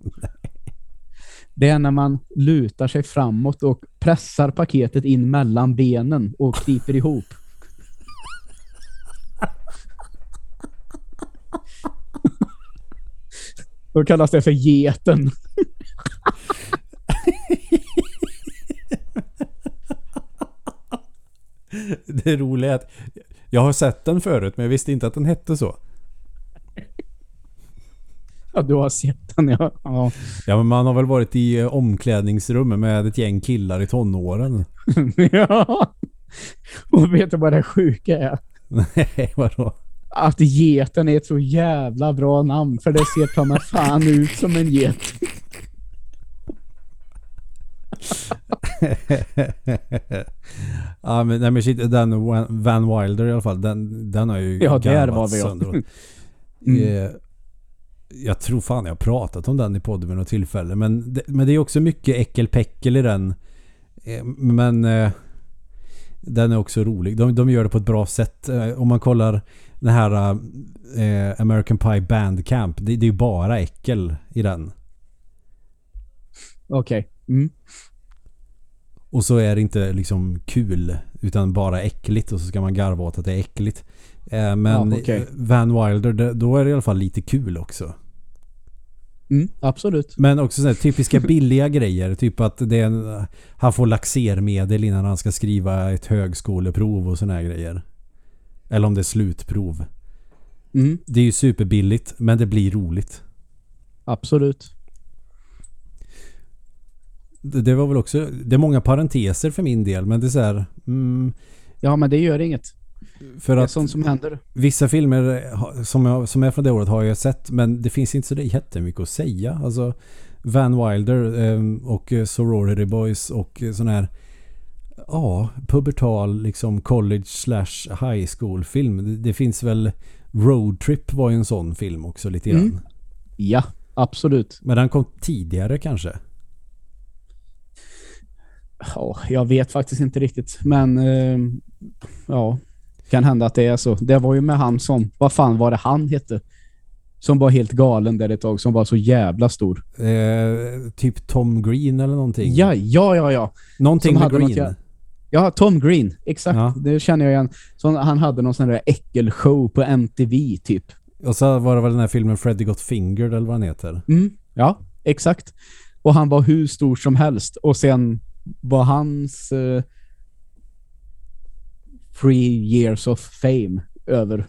Det är när man lutar sig framåt och pressar paketet in mellan benen och kniper ihop. Då kallas det för geten. det roliga är att jag har sett den förut men jag visste inte att den hette så. Ja, du har sett den, ja. ja. Ja men man har väl varit i eh, omklädningsrummet med ett gäng killar i tonåren. [laughs] ja. Och vet du vad det sjuka är? [laughs] Nej vadå? Att geten är ett så jävla bra namn för det ser ta mig fan ut som en get. ja men, nej, men shit, den Van- Wilder i alla fall, den, den har ju Ja, där var vi, ja. Mm. Eh, Jag tror fan jag har pratat om den i podden vid något tillfälle. Men det, men det är också mycket äckelpäckel i den. Eh, Men eh, den är också rolig. De, de gör det på ett bra sätt. Om man kollar den här eh, American Pie Bandcamp. Det, det är ju bara äckel i den. Okej. Mm. Och så är det inte liksom kul utan bara äckligt och så ska man garva åt att det är äckligt. Eh, men Ja, okej. Van Wilder, det- då är det i alla fall lite kul också. Mm, absolut. Men också så här, typiska billiga [laughs] grejer. Typ att det en, han får laxermedel innan han ska skriva ett högskoleprov och såna här grejer. Eller om det är slutprov. Mm, Det är ju superbilligt men det blir roligt. absolut. Det, det var väl också... Det är många parenteser för min del men det är så här... Mm, Ja, men det gör inget. för Det är att sånt som händer. vissa filmer som, jag, som är från det året har jag sett men det finns inte så det jättemycket att säga. Alltså Van Wilder eh, och eh, Sorority Boys och eh, sån här ja, pubertal liksom college slash high school film. Det, det finns väl Road Trip var ju en sån film också lite grann. Mm. Ja, absolut. Men den kom tidigare kanske. Ja, jag vet faktiskt inte riktigt. Men eh, ja, kan hända att det är så. Det var ju med han som, vad fan var det han hette? Som var helt galen där ett tag, som var så jävla stor. Eh, typ Tom Green eller någonting. Ja, ja, ja, ja. någonting som med något Green. jä- Ja, Tom Green. Exakt. Ja. Det känner jag igen. Så han hade någon sån där äckelshow på MTV typ. Och så var det väl den här filmen Freddy Got Fingered eller vad den heter. Mm, ja, exakt. Och han var hur stor som helst. Och sen var hans eh, three years of fame över.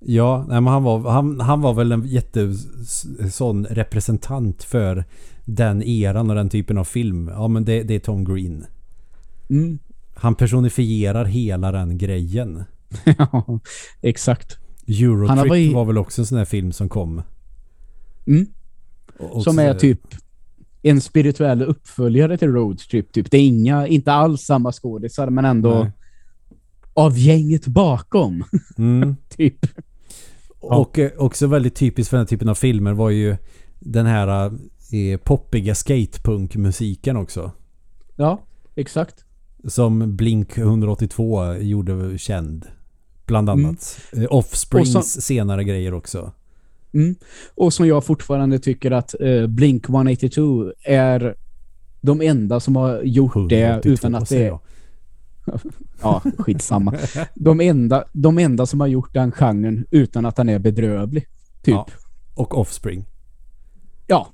Ja, nej, men han, var, han, han var väl en jätte sån representant för den eran och den typen av film. Ja men det, det är Tom Green. Mm. Han personifierar hela den grejen. [laughs] ja, exakt. Eurotrip har var, varit- väl också en sån här film som kom. Mm. Och- Som är typ en spirituell uppföljare till Road Trip. Typ. Det är inga, inte alls samma skådisar, men ändå Nej. av gänget bakom. [laughs] Mm. typ. Ja. Och eh, också väldigt typiskt för den här typen av filmer var ju den här eh, poppiga skatepunk-musiken också. Ja, exakt. Som Blink 182 gjorde känd. Bland Mm. annat. Eh, Offsprings så- senare grejer också. Mm. Och som jag fortfarande tycker att eh, Blink 182 är de enda som har gjort det 182 utan att det är... [laughs] Ja, skitsamma. De enda, de enda som har gjort den genren utan att den är bedrövlig. Typ. Ja. Och Offspring. Ja.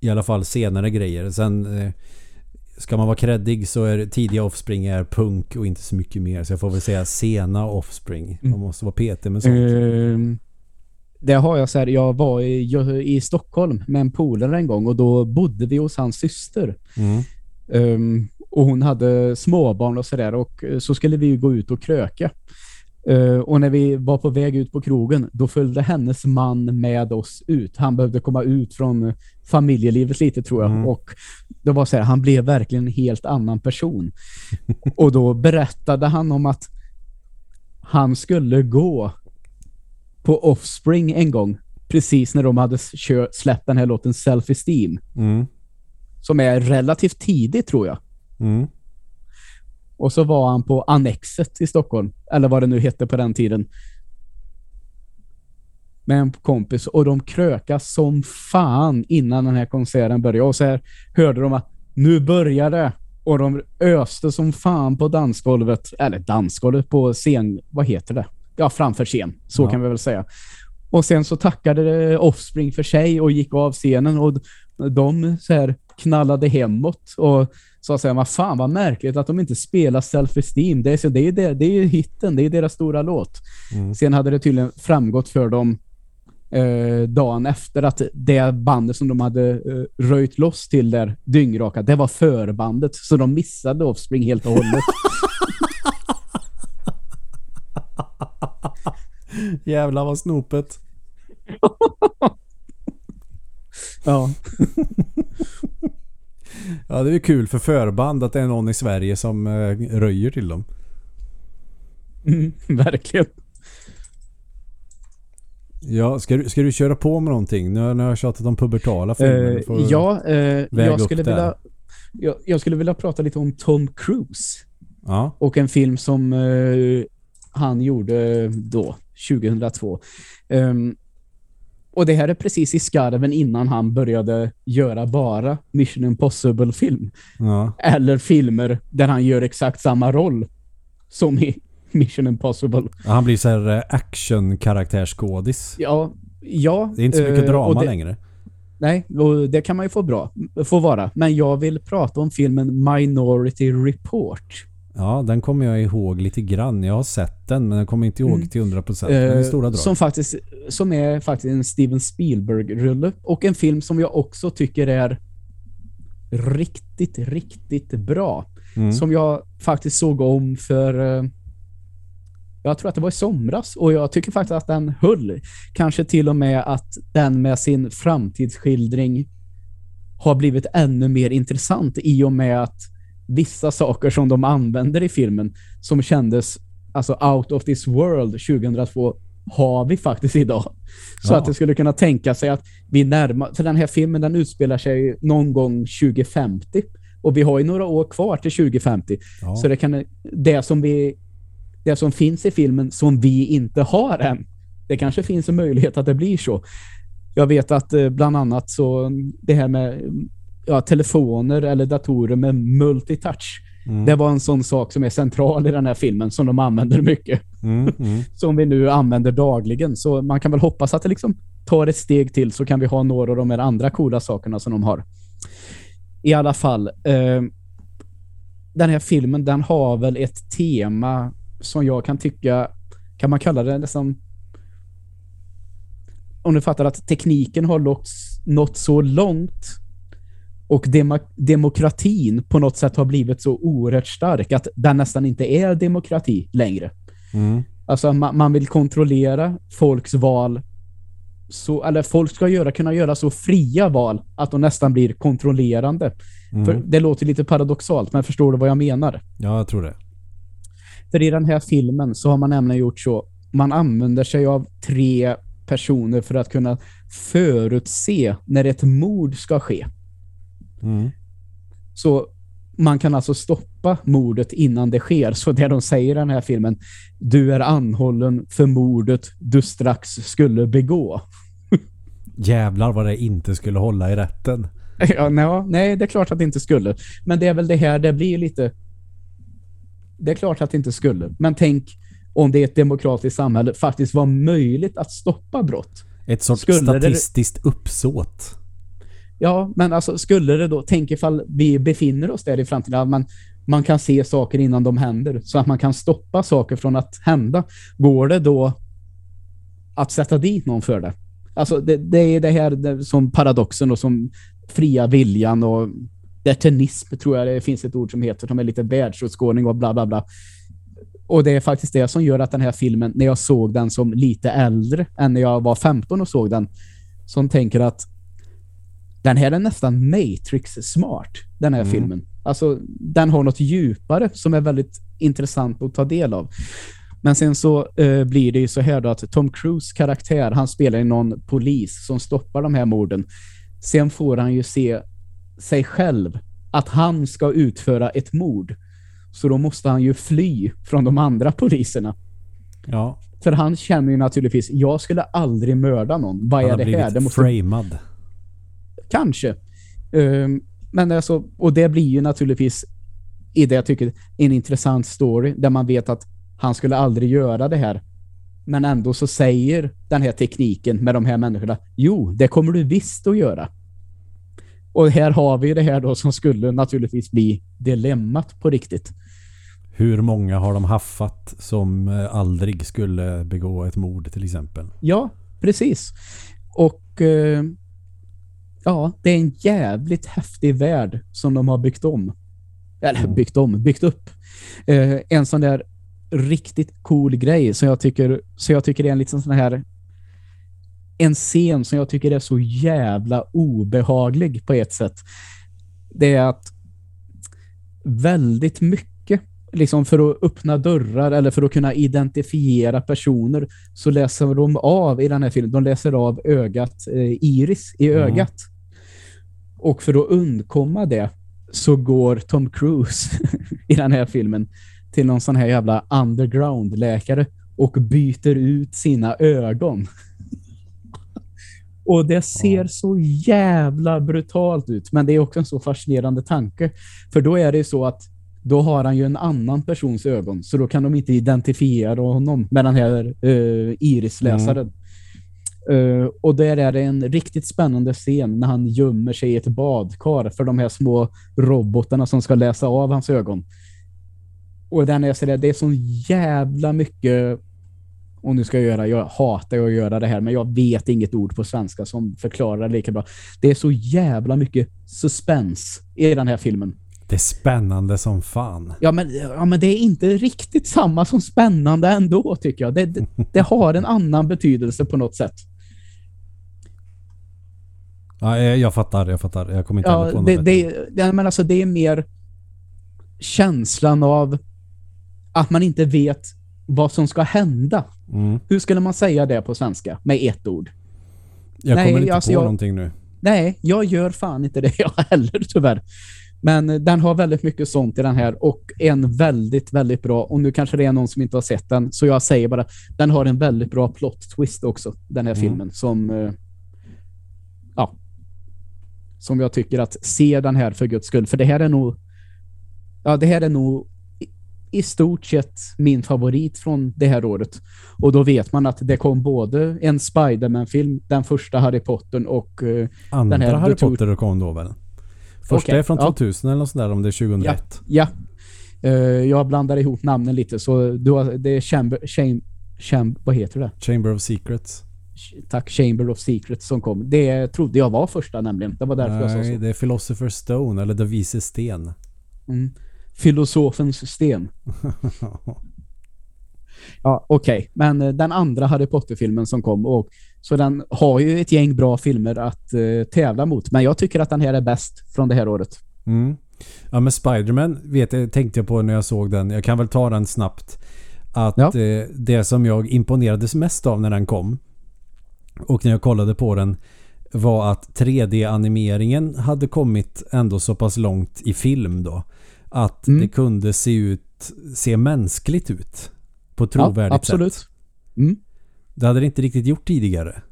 I alla fall senare grejer. Sen eh, ska man vara kreddig så är tidiga Offspring är punk och inte så mycket mer. Så jag får väl säga sena Offspring. Man Mm. måste vara petig med sånt. Ehm, det har jag så här, jag var i, i Stockholm med en polare en gång och då bodde vi hos hans syster. Mm. Ehm, och hon hade småbarn och sådär och eh, så skulle vi gå ut och kröka. Eh, och när vi var på väg ut på krogen, då följde hennes man med oss ut. Han behövde komma ut från familjelivet lite tror jag. Mm. Och det var så här, han blev verkligen en helt annan person. och då berättade han om att han skulle gå på Offspring en gång. Precis när de hade släppt den här låten Self-Esteem. Mm. Som är relativt tidigt tror jag. Mm. Och så var han på Annexet i Stockholm. Eller vad det nu hette på den tiden. Med en kompis. Och de krökas som fan innan den här konserten började. Och så här hörde de att nu börjar det. Och de öste som fan på dansgolvet. Eller dansgolvet på scen. Vad heter det? Ja, framför scen. Så Ja. kan vi väl säga. Och sen så tackade Offspring för sig och gick av scenen. Och de så här knallade hemåt. Och så att säga, vad fan vad märkligt att de inte spelar Self-Esteem. Det är, så, det, är, det, det är ju hitten, det är deras stora låt. Mm. Sen hade det tydligen framgått för dem eh, dagen efter att det bandet som de hade eh, röjt loss till där, Dyngraka, det var förbandet. Så de missade Offspring helt och hållet. [laughs] Jävlar vad snopet. [laughs] ja. [laughs] Ja det är kul för förband att det är någon i Sverige som eh, röjer till dem. Mm, verkligen. Ja, ska du, ska du köra på med någonting? Nu, nu har jag tjatat om pubertala filmer. Eh, Du får- ja, väga jag skulle, vilja, jag, jag skulle vilja prata lite om Tom Cruise. ja. och en film som eh, han gjorde då, 2002. Ehm, och det här är precis i skarven innan han började göra bara Mission Impossible-film. Ja. Eller filmer där han gör exakt samma roll som i [laughs] Mission Impossible. Han blir så här eh, action-karaktärsskådis. Ja, ja. Det är inte så mycket eh, drama det, längre. Nej, och det kan man ju få bra, få vara. Men jag vill prata om filmen Minority Report. Ja, den kommer jag ihåg lite grann. Jag har sett den, men jag kommer inte ihåg Mm. till 100%. Men i stora drag. som, faktiskt, som är faktiskt en Steven Spielberg-rulle. Och en film som jag också tycker är riktigt, riktigt bra. Mm. Som jag faktiskt såg om för... Jag tror att det var i somras. Och jag tycker faktiskt att den höll. Kanske till och med att den med sin framtidsskildring har blivit ännu mer intressant i och med att vissa saker som de använder i filmen som kändes alltså out of this world 2002 har vi faktiskt idag. Så Ja. att det skulle kunna tänka sig att vi närmar... För den här filmen den utspelar sig någon gång 2050. Och vi har ju några år kvar till 2050. ja. Så det kan... Det som vi... Det som finns i filmen som vi inte har än. Det kanske finns en möjlighet att det blir så. Jag vet att eh, bland annat så det här med ja, telefoner eller datorer med multitouch. Mm. Det var en sån sak som är central i den här filmen som de använder mycket. Mm, mm. [laughs] Som vi nu använder dagligen. Så man kan väl hoppas att det liksom tar ett steg till så kan vi ha några av de här andra coola sakerna som de har. I alla fall. Eh, den här filmen den har väl ett tema som jag kan tycka kan man kalla det nästan om du fattar att tekniken har nått, så långt och dema, demokratin på något sätt har blivit så oerhört stark att den nästan inte är demokrati längre. Mm. Alltså man, man vill kontrollera folks val så, eller folk ska göra, kunna göra så fria val att de nästan blir kontrollerande. Mm. För det låter lite paradoxalt, men förstår du vad jag menar? Ja, jag tror det. För i den här filmen så har man nämligen gjort så, man använder sig av tre personer för att kunna förutse när ett mord ska ske. Mm. Så man kan alltså stoppa mordet innan det sker. Så det de säger i den här filmen, du är anhållen för mordet du strax skulle begå. [laughs] Jävlar vad det inte skulle hålla i rätten. Ja, nej, nej, det är klart att det inte skulle. Men det är väl det här, det blir lite... Det är klart att det inte skulle. Men tänk om det är ett demokratiskt samhälle faktiskt var möjligt att stoppa brott. Ett sorts Skulle det- statistiskt uppsåt. Ja, men alltså skulle det då, tänk ifall vi befinner oss där i framtiden, att man, man kan se saker innan de händer, så att man kan stoppa saker från att hända. Går det då att sätta dit någon för det? Alltså det, det är det här det, som paradoxen och som fria viljan och deternism tror jag det finns ett ord som heter, som är lite världsåskådning och bla bla bla. Och det är faktiskt det som gör att den här filmen, när jag såg den som lite äldre än när jag var 15 och såg den, som tänker att den här är nästan Matrix-smart, den här Mm. filmen. Alltså, den har något djupare som är väldigt intressant att ta del av. Men sen så eh, blir det ju så här då att Tom Cruise karaktär, han spelar ju någon polis som stoppar de här morden. Sen får han ju se sig själv att han ska utföra ett mord. Så då måste han ju fly från de andra poliserna. Ja, För han känner ju naturligtvis, jag skulle aldrig mörda någon. Vad är det här? Det måste framad. Kanske. Ehm, men alltså, och det blir ju naturligtvis i det jag tycker en intressant story där man vet att han skulle aldrig göra det här. Men ändå så säger den här tekniken med de här människorna, jo, det kommer du visst att göra. Och här har vi det här då som skulle naturligtvis bli dilemmat på riktigt. Hur många har de haffat som eh, aldrig skulle begå ett mord till exempel? Ja, precis. Och eh, ja, det är en jävligt häftig värld som de har byggt om. Eller Mm. byggt om, byggt upp. Eh, en sån där riktigt cool grej som jag tycker, så jag tycker är en liten sån här en scen som jag tycker är så jävla obehaglig på ett sätt. Det är att väldigt mycket liksom för att öppna dörrar eller för att kunna identifiera personer så läser de av i den här filmen, de läser av ögat, eh, iris i Mm. ögat. Och för att undkomma det så går Tom Cruise [laughs] i den här filmen till någon sån här jävla underground-läkare och byter ut sina ögon. Och det ser så jävla brutalt ut. Men det är också en så fascinerande tanke. För då är det så att då har han ju en annan persons ögon. Så då kan de inte identifiera honom med den här uh, irisläsaren. Uh, och där är det en riktigt spännande scen när han gömmer sig i ett badkar för de här små robotarna som ska läsa av hans ögon. Och den är så där, det är så jävla mycket och nu ska jag göra, jag hatar att göra det här men jag vet inget ord på svenska som förklarar det lika bra. Det är så jävla mycket suspens i den här filmen. Det är spännande som fan. Ja men, ja, men det är inte riktigt samma som spännande ändå tycker jag. Det, det, det har en annan betydelse på något sätt. Ja, jag fattar, jag fattar. Jag kommer inte ja, på något det, det, det, men alltså det är mer känslan av att man inte vet vad som ska hända. Mm. Hur skulle man säga det på svenska med ett ord? Jag nej, kommer inte alltså på jag, någonting nu. Nej, jag gör fan inte det [laughs] jag heller tyvärr. Men den har väldigt mycket sånt i den här och en väldigt, väldigt bra, och nu kanske det är någon som inte har sett den, så jag säger bara, den har en väldigt bra plot twist också, den här mm. filmen, som eh, ja, som jag tycker att se den här för guds skull, för det här är nog ja, det här är nog i stort sett min favorit från det här året. Och då vet man att det kom både en Spiderman-film, den första Harry Potter och uh, Andra den här Harry Potter kom då väl? Första okay, är från 2000 ja. eller något sånt där, om det är 2001. Ja, ja. Uh, jag blandar ihop namnen lite så du har, det är Chamber, Chamber, Chamber, vad heter det? Chamber of Secrets. Tack, Chamber of Secrets som kom. Det trodde jag var första nämligen. Det var därför Nej, jag sa så. Det är Philosopher's Stone eller The Vises Sten. Mm filosofens sten. [laughs] ja, okej. Okay. Men eh, den andra Harry Potter-filmen som kom och så den har ju ett gäng bra filmer att uh, tävla mot. Men jag tycker att den här är bäst från det här året. Mm. Ja, men Spiderman vet jag, tänkte jag på när jag såg den. Jag kan väl ta den snabbt. Att ja. eh, det som jag imponerades mest av när den kom och när jag kollade på den var att 3D-animeringen hade kommit ändå så pass långt i film då. Att mm. det kunde se ut, se mänskligt ut. På ett trovärdigt ja, absolut. sätt. Mm. Det hade det inte riktigt gjort tidigare.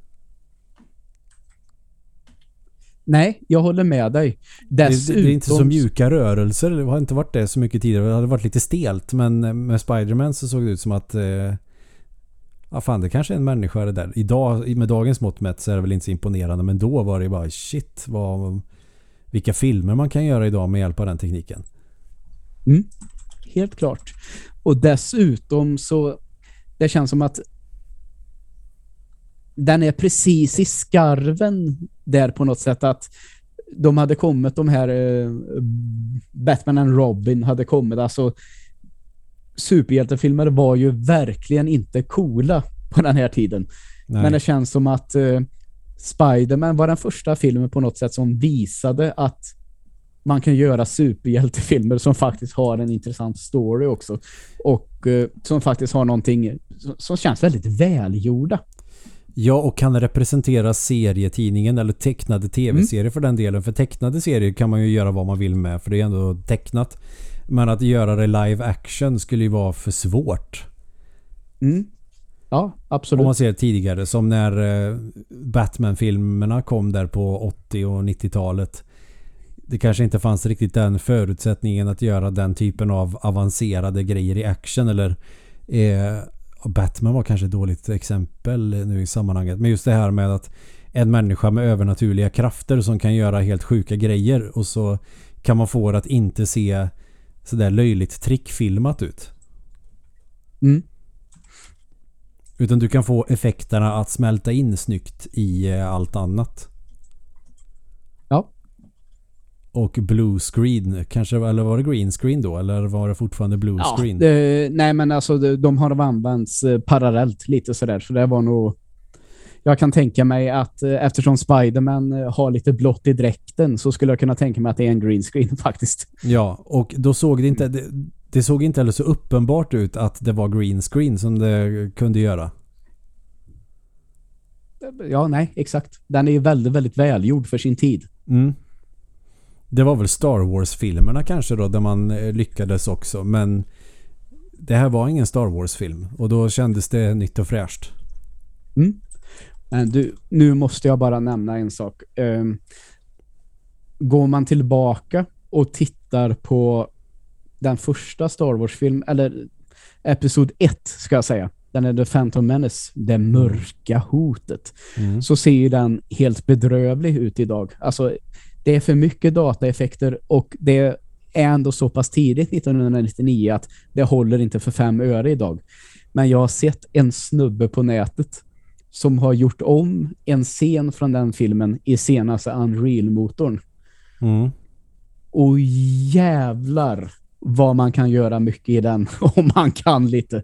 Nej, jag håller med dig. Dessutom... Det, det, är inte så mjuka rörelser. Det har inte varit det så mycket tidigare. Det hade varit lite stelt. Men med Spiderman så såg det ut som att... Eh, ja fan, det kanske är en människa det där. Idag, med dagens mått mätt så är det väl inte så imponerande. Men då var det bara shit vad... Vilka filmer man kan göra idag med hjälp av den tekniken. Mm. Helt klart. Och dessutom så det känns som att den är precis i skarven där på något sätt att de hade kommit de här uh, Batman and Robin hade kommit alltså superhjältefilmer var ju verkligen inte coola på den här tiden. Nej. Men det känns som att uh, Spiderman var den första filmen på något sätt som visade att man kan göra superhjältefilmer som faktiskt har en intressant story också. Och eh, som faktiskt har någonting som, som känns väldigt välgjorda. Ja, och kan representera serietidningen eller tecknade tv-serier mm. för den delen. För tecknade serier kan man ju göra vad man vill med för det är ändå tecknat. Men att göra det live action skulle ju vara för svårt. Mm. Ja, absolut. Om man ser tidigare, som när eh, Batman-filmerna kom där på 80 och 90-talet det kanske inte fanns riktigt den förutsättningen att göra den typen av avancerade grejer i action eller eh, Batman var kanske ett dåligt exempel nu i sammanhanget. Men just det här med att en människa med övernaturliga krafter som kan göra helt sjuka grejer och så kan man få det att inte se sådär löjligt trickfilmat ut. Mm. Utan du kan få effekterna att smälta in snyggt i eh, allt annat och blue screen. Kanske, eller var det green screen då? Eller var det fortfarande blue ja, screen? Det, nej, men alltså de, de har använts eh, parallellt lite sådär. Så det var nog... Jag kan tänka mig att eh, eftersom Spiderman eh, har lite blått i dräkten så skulle jag kunna tänka mig att det är en green screen [laughs] faktiskt. Ja, och då såg det inte... Det, det såg inte heller så uppenbart ut att det var green screen som det kunde göra. Ja, nej, exakt. Den är ju väldigt, väldigt välgjord för sin tid. Mm. Det var väl Star Wars-filmerna kanske då där man eh, lyckades också. Men det här var ingen Star Wars-film. Och då kändes det nytt och fräscht. Mm. Men du, nu måste jag bara nämna en sak. Um, går man tillbaka och tittar på den första Star Wars-film, eller episod 1 ska jag säga, den är The Phantom Menace, det mörka hotet, Mm. så ser ju den helt bedrövlig ut idag. Alltså, det är för mycket dataeffekter och det är ändå så pass tidigt 1999 att det håller inte för fem öre idag. Men jag har sett en snubbe på nätet som har gjort om en scen från den filmen i senaste Unreal-motorn. Mm. Och jävlar vad man kan göra mycket i den [laughs] om man kan lite.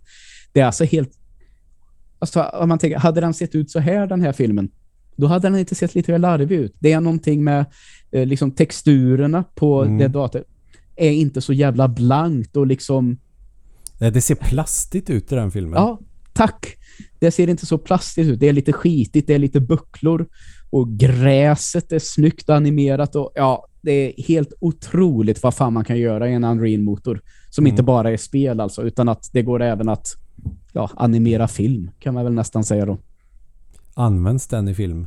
Det är alltså helt... Alltså, om man tänker, hade den sett ut så här den här filmen, då hade den inte sett lite larvig ut. Det är någonting med eh, liksom texturerna på Mm. det datorn är inte så jävla blankt och liksom Det ser plastigt ut i den filmen. Ja, tack. Det ser inte så plastiskt ut. Det är lite skitigt, det är lite bucklor och gräset är snyggt animerat och ja, det är helt otroligt vad fan man kan göra i en Unreal-motor som Mm. inte bara är spel alltså, utan att det går även att ja, animera film kan man väl nästan säga då. Används den i film?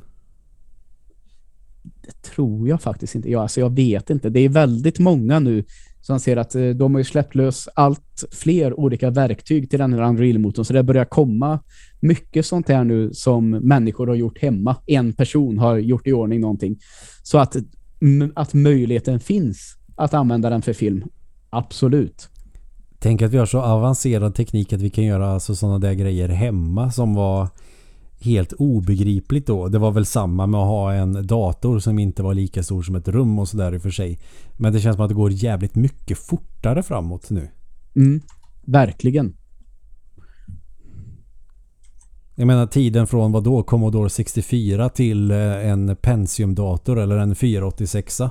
Det tror jag faktiskt inte. Ja, alltså jag vet inte. Det är väldigt många nu som ser att eh, de har ju släppt lös allt fler olika verktyg till den här Unreal-motorn. Så det börjar komma mycket sånt här nu som människor har gjort hemma. En person har gjort i ordning någonting. Så att, att möjligheten finns att använda den för film. Absolut. Tänk att vi har så avancerad teknik att vi kan göra alltså sådana där grejer hemma som var helt obegripligt då. Det var väl samma med att ha en dator som inte var lika stor som ett rum och sådär i och för sig. Men det känns som att det går jävligt mycket fortare framåt nu. Mm, verkligen. Jag menar tiden från vad då? Commodore 64 till eh, en Pentium-dator eller en 486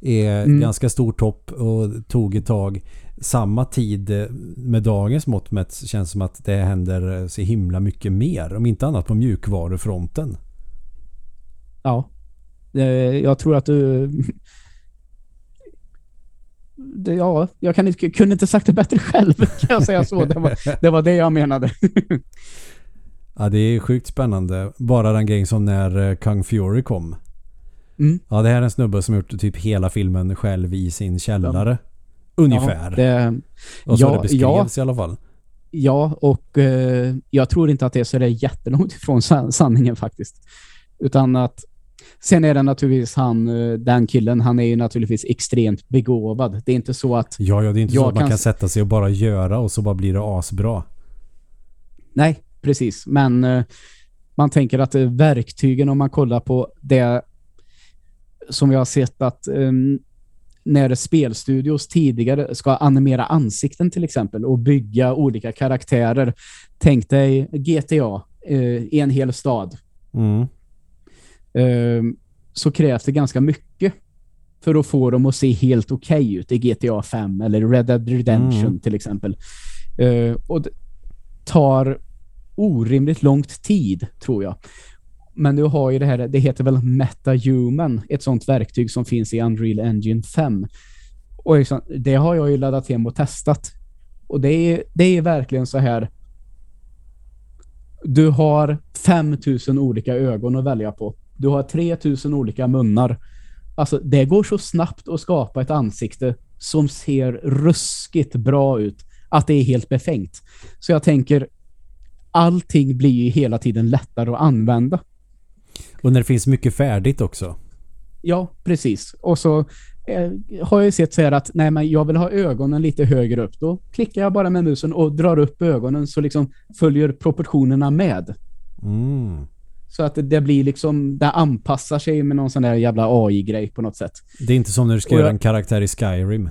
är Mm. ganska stor topp och tog ett tag. Samma tid eh, med dagens mått mätt känns som att det händer eh, så himla mycket mer. Om inte annat på mjukvarufronten. Ja. Eh, Jag tror att du... [laughs] Det, ja, jag kan inte, kunde inte sagt det bättre själv, [laughs] kan jag säga så. Det var det, var det jag menade. [laughs] Ja, det är sjukt spännande. Bara den grejen som när Kung Fury kom. Mm. Ja, det här är en snubbe som gjort typ hela filmen själv i sin källare. Ungefär. Ja, det, och så ja, det beskrevs i alla fall. ja och eh, jag tror inte att det är så där jättelångt [laughs] ifrån san- sanningen faktiskt. Utan att sen är det naturligtvis han, eh, den killen, han är ju naturligtvis extremt begåvad. Det är inte så att, Ja, ja, det är inte så att man kan kan sätta sig och bara göra och så bara blir det asbra. nej, precis. Men eh, man tänker att eh, verktygen, om man kollar på det som jag har sett att eh, när spelstudios tidigare ska animera ansikten till exempel och bygga olika karaktärer. Tänk dig GTA eh, i en hel stad. Mm. eh, så krävs det ganska mycket för att få dem att se helt okej ut i GTA 5 eller Red Dead Redemption Mm. till exempel. Eh, och det tar orimligt långt tid, tror jag. Men du har ju det här, det heter väl MetaHuman, ett sånt verktyg som finns i Unreal Engine 5. Och liksom, det har jag ju laddat hem och testat. Och det är, det är verkligen så här. Du har 5000 olika ögon att välja på. Du har 3000 olika munnar. Alltså, det går så snabbt att skapa ett ansikte som ser ruskigt bra ut att det är helt befängt. Så jag tänker, allting blir ju hela tiden lättare att använda. Och när det finns mycket färdigt också. Ja, precis. Och så eh, har jag sett så här att nej, men jag vill ha ögonen lite högre upp. Då klickar jag bara med musen och drar upp ögonen så liksom följer proportionerna med. Mm. Så att det, blir liksom, det anpassar sig med någon sån där jävla AI-grej på något sätt. Det är inte som när du ska Och göra jag- en karaktär i Skyrim.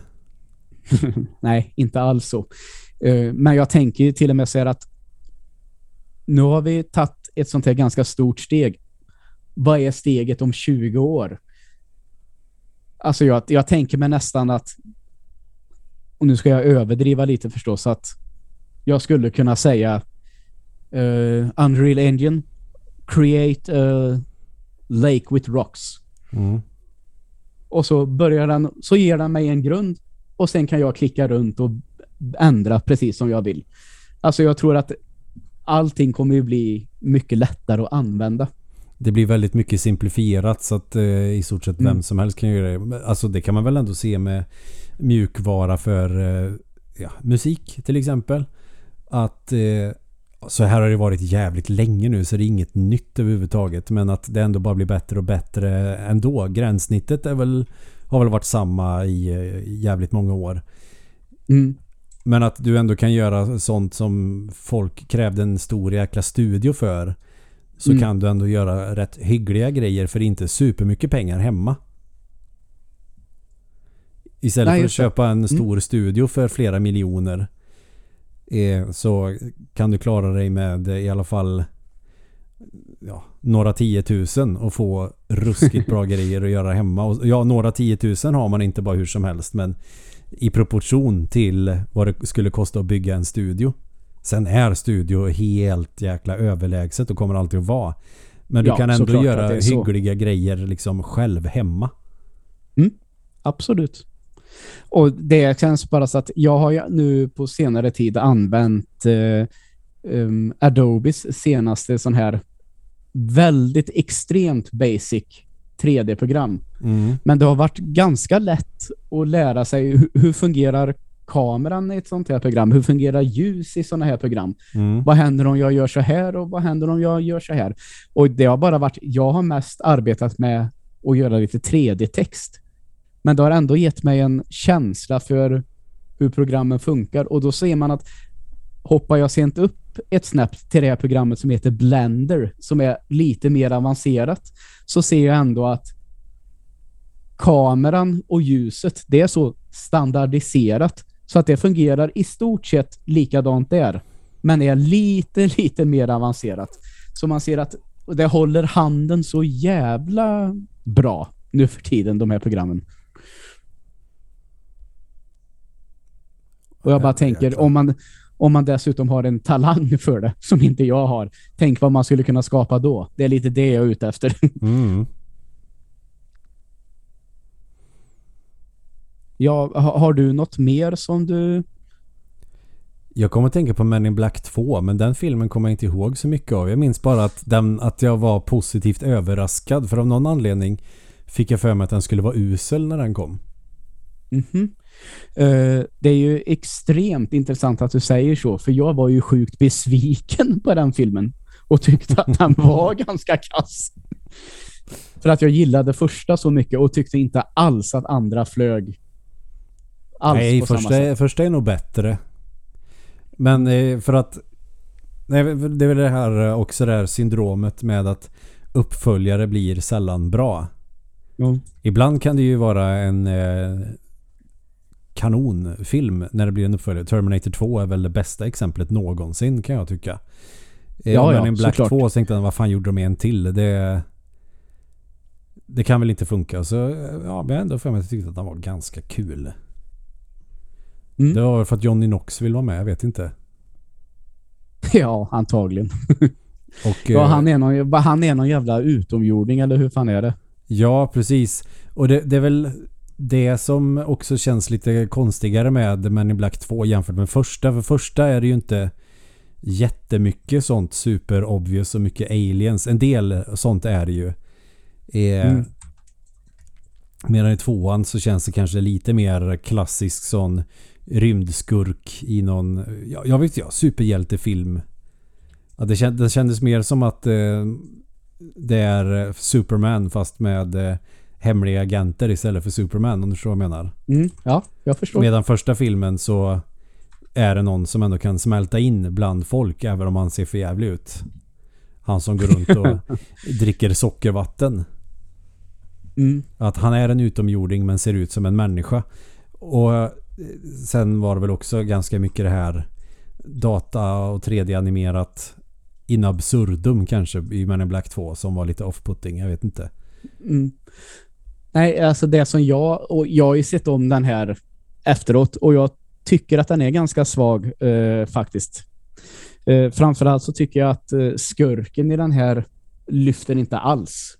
[laughs] Nej, inte alls så. Eh, Men jag tänker till och med här att nu har vi tagit ett sånt här ganska stort steg. Vad är steget om 20 år? Alltså jag, jag tänker mig nästan att och nu ska jag överdriva lite förstås att jag skulle kunna säga eh, Unreal Engine create a lake with rocks. Mm. Och så börjar den, så ger den mig en grund och sen kan jag klicka runt och ändra precis som jag vill. Alltså jag tror att allting kommer ju bli mycket lättare att använda. Det blir väldigt mycket simplifierat så att eh, i stort sett vem Mm. som helst kan göra det. Alltså det kan man väl ändå se med mjukvara för eh, ja, musik till exempel. Att eh, så här har det varit jävligt länge nu så det är inget nytt överhuvudtaget. Men att det ändå bara blir bättre och bättre ändå. Gränssnittet är väl, har väl varit samma i eh, jävligt många år. Mm. Men att du ändå kan göra sånt som folk krävde en stor jäkla studio för. Så Mm. kan du ändå göra rätt hyggliga grejer för inte supermycket pengar hemma. Istället Nej, för att köpa en Mm. stor studio för flera miljoner. Eh, så kan du klara dig med eh, i alla fall ja, några tiotusen och få ruskigt bra [laughs] grejer att göra hemma. Och, ja, några tiotusen har man inte bara hur som helst men i proportion till vad det skulle kosta att bygga en studio. Sen är studio helt jäkla överlägset och kommer alltid att vara. Men du Ja, kan ändå göra hyggliga grejer liksom själv hemma. Absolut. Och det känns bara så att jag har ju nu på senare tid använt eh, um, Adobes senaste sån här väldigt extremt basic 3D-program. Mm. Men det har varit ganska lätt att lära sig hur, hur fungerar kameran i ett sånt här program? Hur fungerar ljus i såna här program? Mm. Vad händer om jag gör så här och vad händer om jag gör så här? Och det har bara varit, jag har mest arbetat med att göra lite 3D-text. Men det har ändå gett mig en känsla för hur programmen funkar och då ser man att hoppar jag sent upp ett snäpp till det här programmet som heter Blender som är lite mer avancerat så ser jag ändå att kameran och ljuset det är så standardiserat så att det fungerar i stort sett likadant där men är lite, [laughs] lite mer avancerat. Så man ser att det håller handen så jävla bra nu för tiden, de här programmen. Och jag bara tänker, om man, om man dessutom har en talang för det, som inte jag har, tänk vad man skulle kunna skapa då. Det är lite det jag är ute efter. Mm. Ja, ha, har du något mer som du... Jag kommer att tänka på Men in Black 2 men den filmen kommer jag inte ihåg så mycket av. Jag minns bara att, den, att jag var positivt överraskad för av någon anledning fick jag för mig att den skulle vara usel när den kom. Mhm. Eh, det är ju extremt intressant att du säger så, för jag var ju sjukt besviken på den filmen och tyckte att den [laughs] var ganska kass. För att jag gillade första så mycket och tyckte inte alls att andra flög alls Nej, på samma första, sätt. är- första är nog bättre. Men eh, för att nej, det är väl det här också det här syndromet med att uppföljare blir sällan bra. Ja. Ibland kan det ju vara en eh, kanonfilm när det blir en uppföljare. Terminator 2 är väl det bästa exemplet någonsin kan jag tycka. Eh, Ja, men ja, en Black såklart. 2 så tänkte jag, vad fan gjorde de en till? Det, det kan väl inte funka. Så ja, men ändå för mig att jag tyckte att den var ganska kul. Mm. Det var för att Johnny Knox vill vara med, jag vet inte. [laughs] ja, antagligen. [laughs] Och, Ja, eh, han, är någon, han är någon jävla utomjording, eller hur fan är det? Ja, precis. Och det, det är väl det som också känns lite konstigare med Men in Black 2 jämfört med första. För första är det ju inte jättemycket sånt super obvious och mycket aliens. En del sånt är det ju. Eh, Mm. Medan i tvåan så känns det kanske lite mer klassisk sån rymdskurk i någon, ja, jag vet inte, superhjältefilm. Ja, det, känd, det kändes mer som att eh, det är Superman fast med eh, hemliga agenter istället för Superman om du förstår vad jag menar. Mm, ja, jag förstår. Medan första filmen så är det någon som ändå kan smälta in bland folk även om han ser för jävlig ut. Han som går runt och [laughs] dricker sockervatten. Mm. Att han är en utomjording men ser ut som en människa. Och eh, sen var det väl också ganska mycket det här data och 3D-animerat in absurdum kanske i Men in Black 2 som var lite off-putting. Jag vet inte. Mm. Nej, alltså det som jag, och jag har ju sett om den här efteråt och jag tycker att den är ganska svag eh, faktiskt. Eh, framförallt så tycker jag att eh, skurken i den här lyfter inte alls.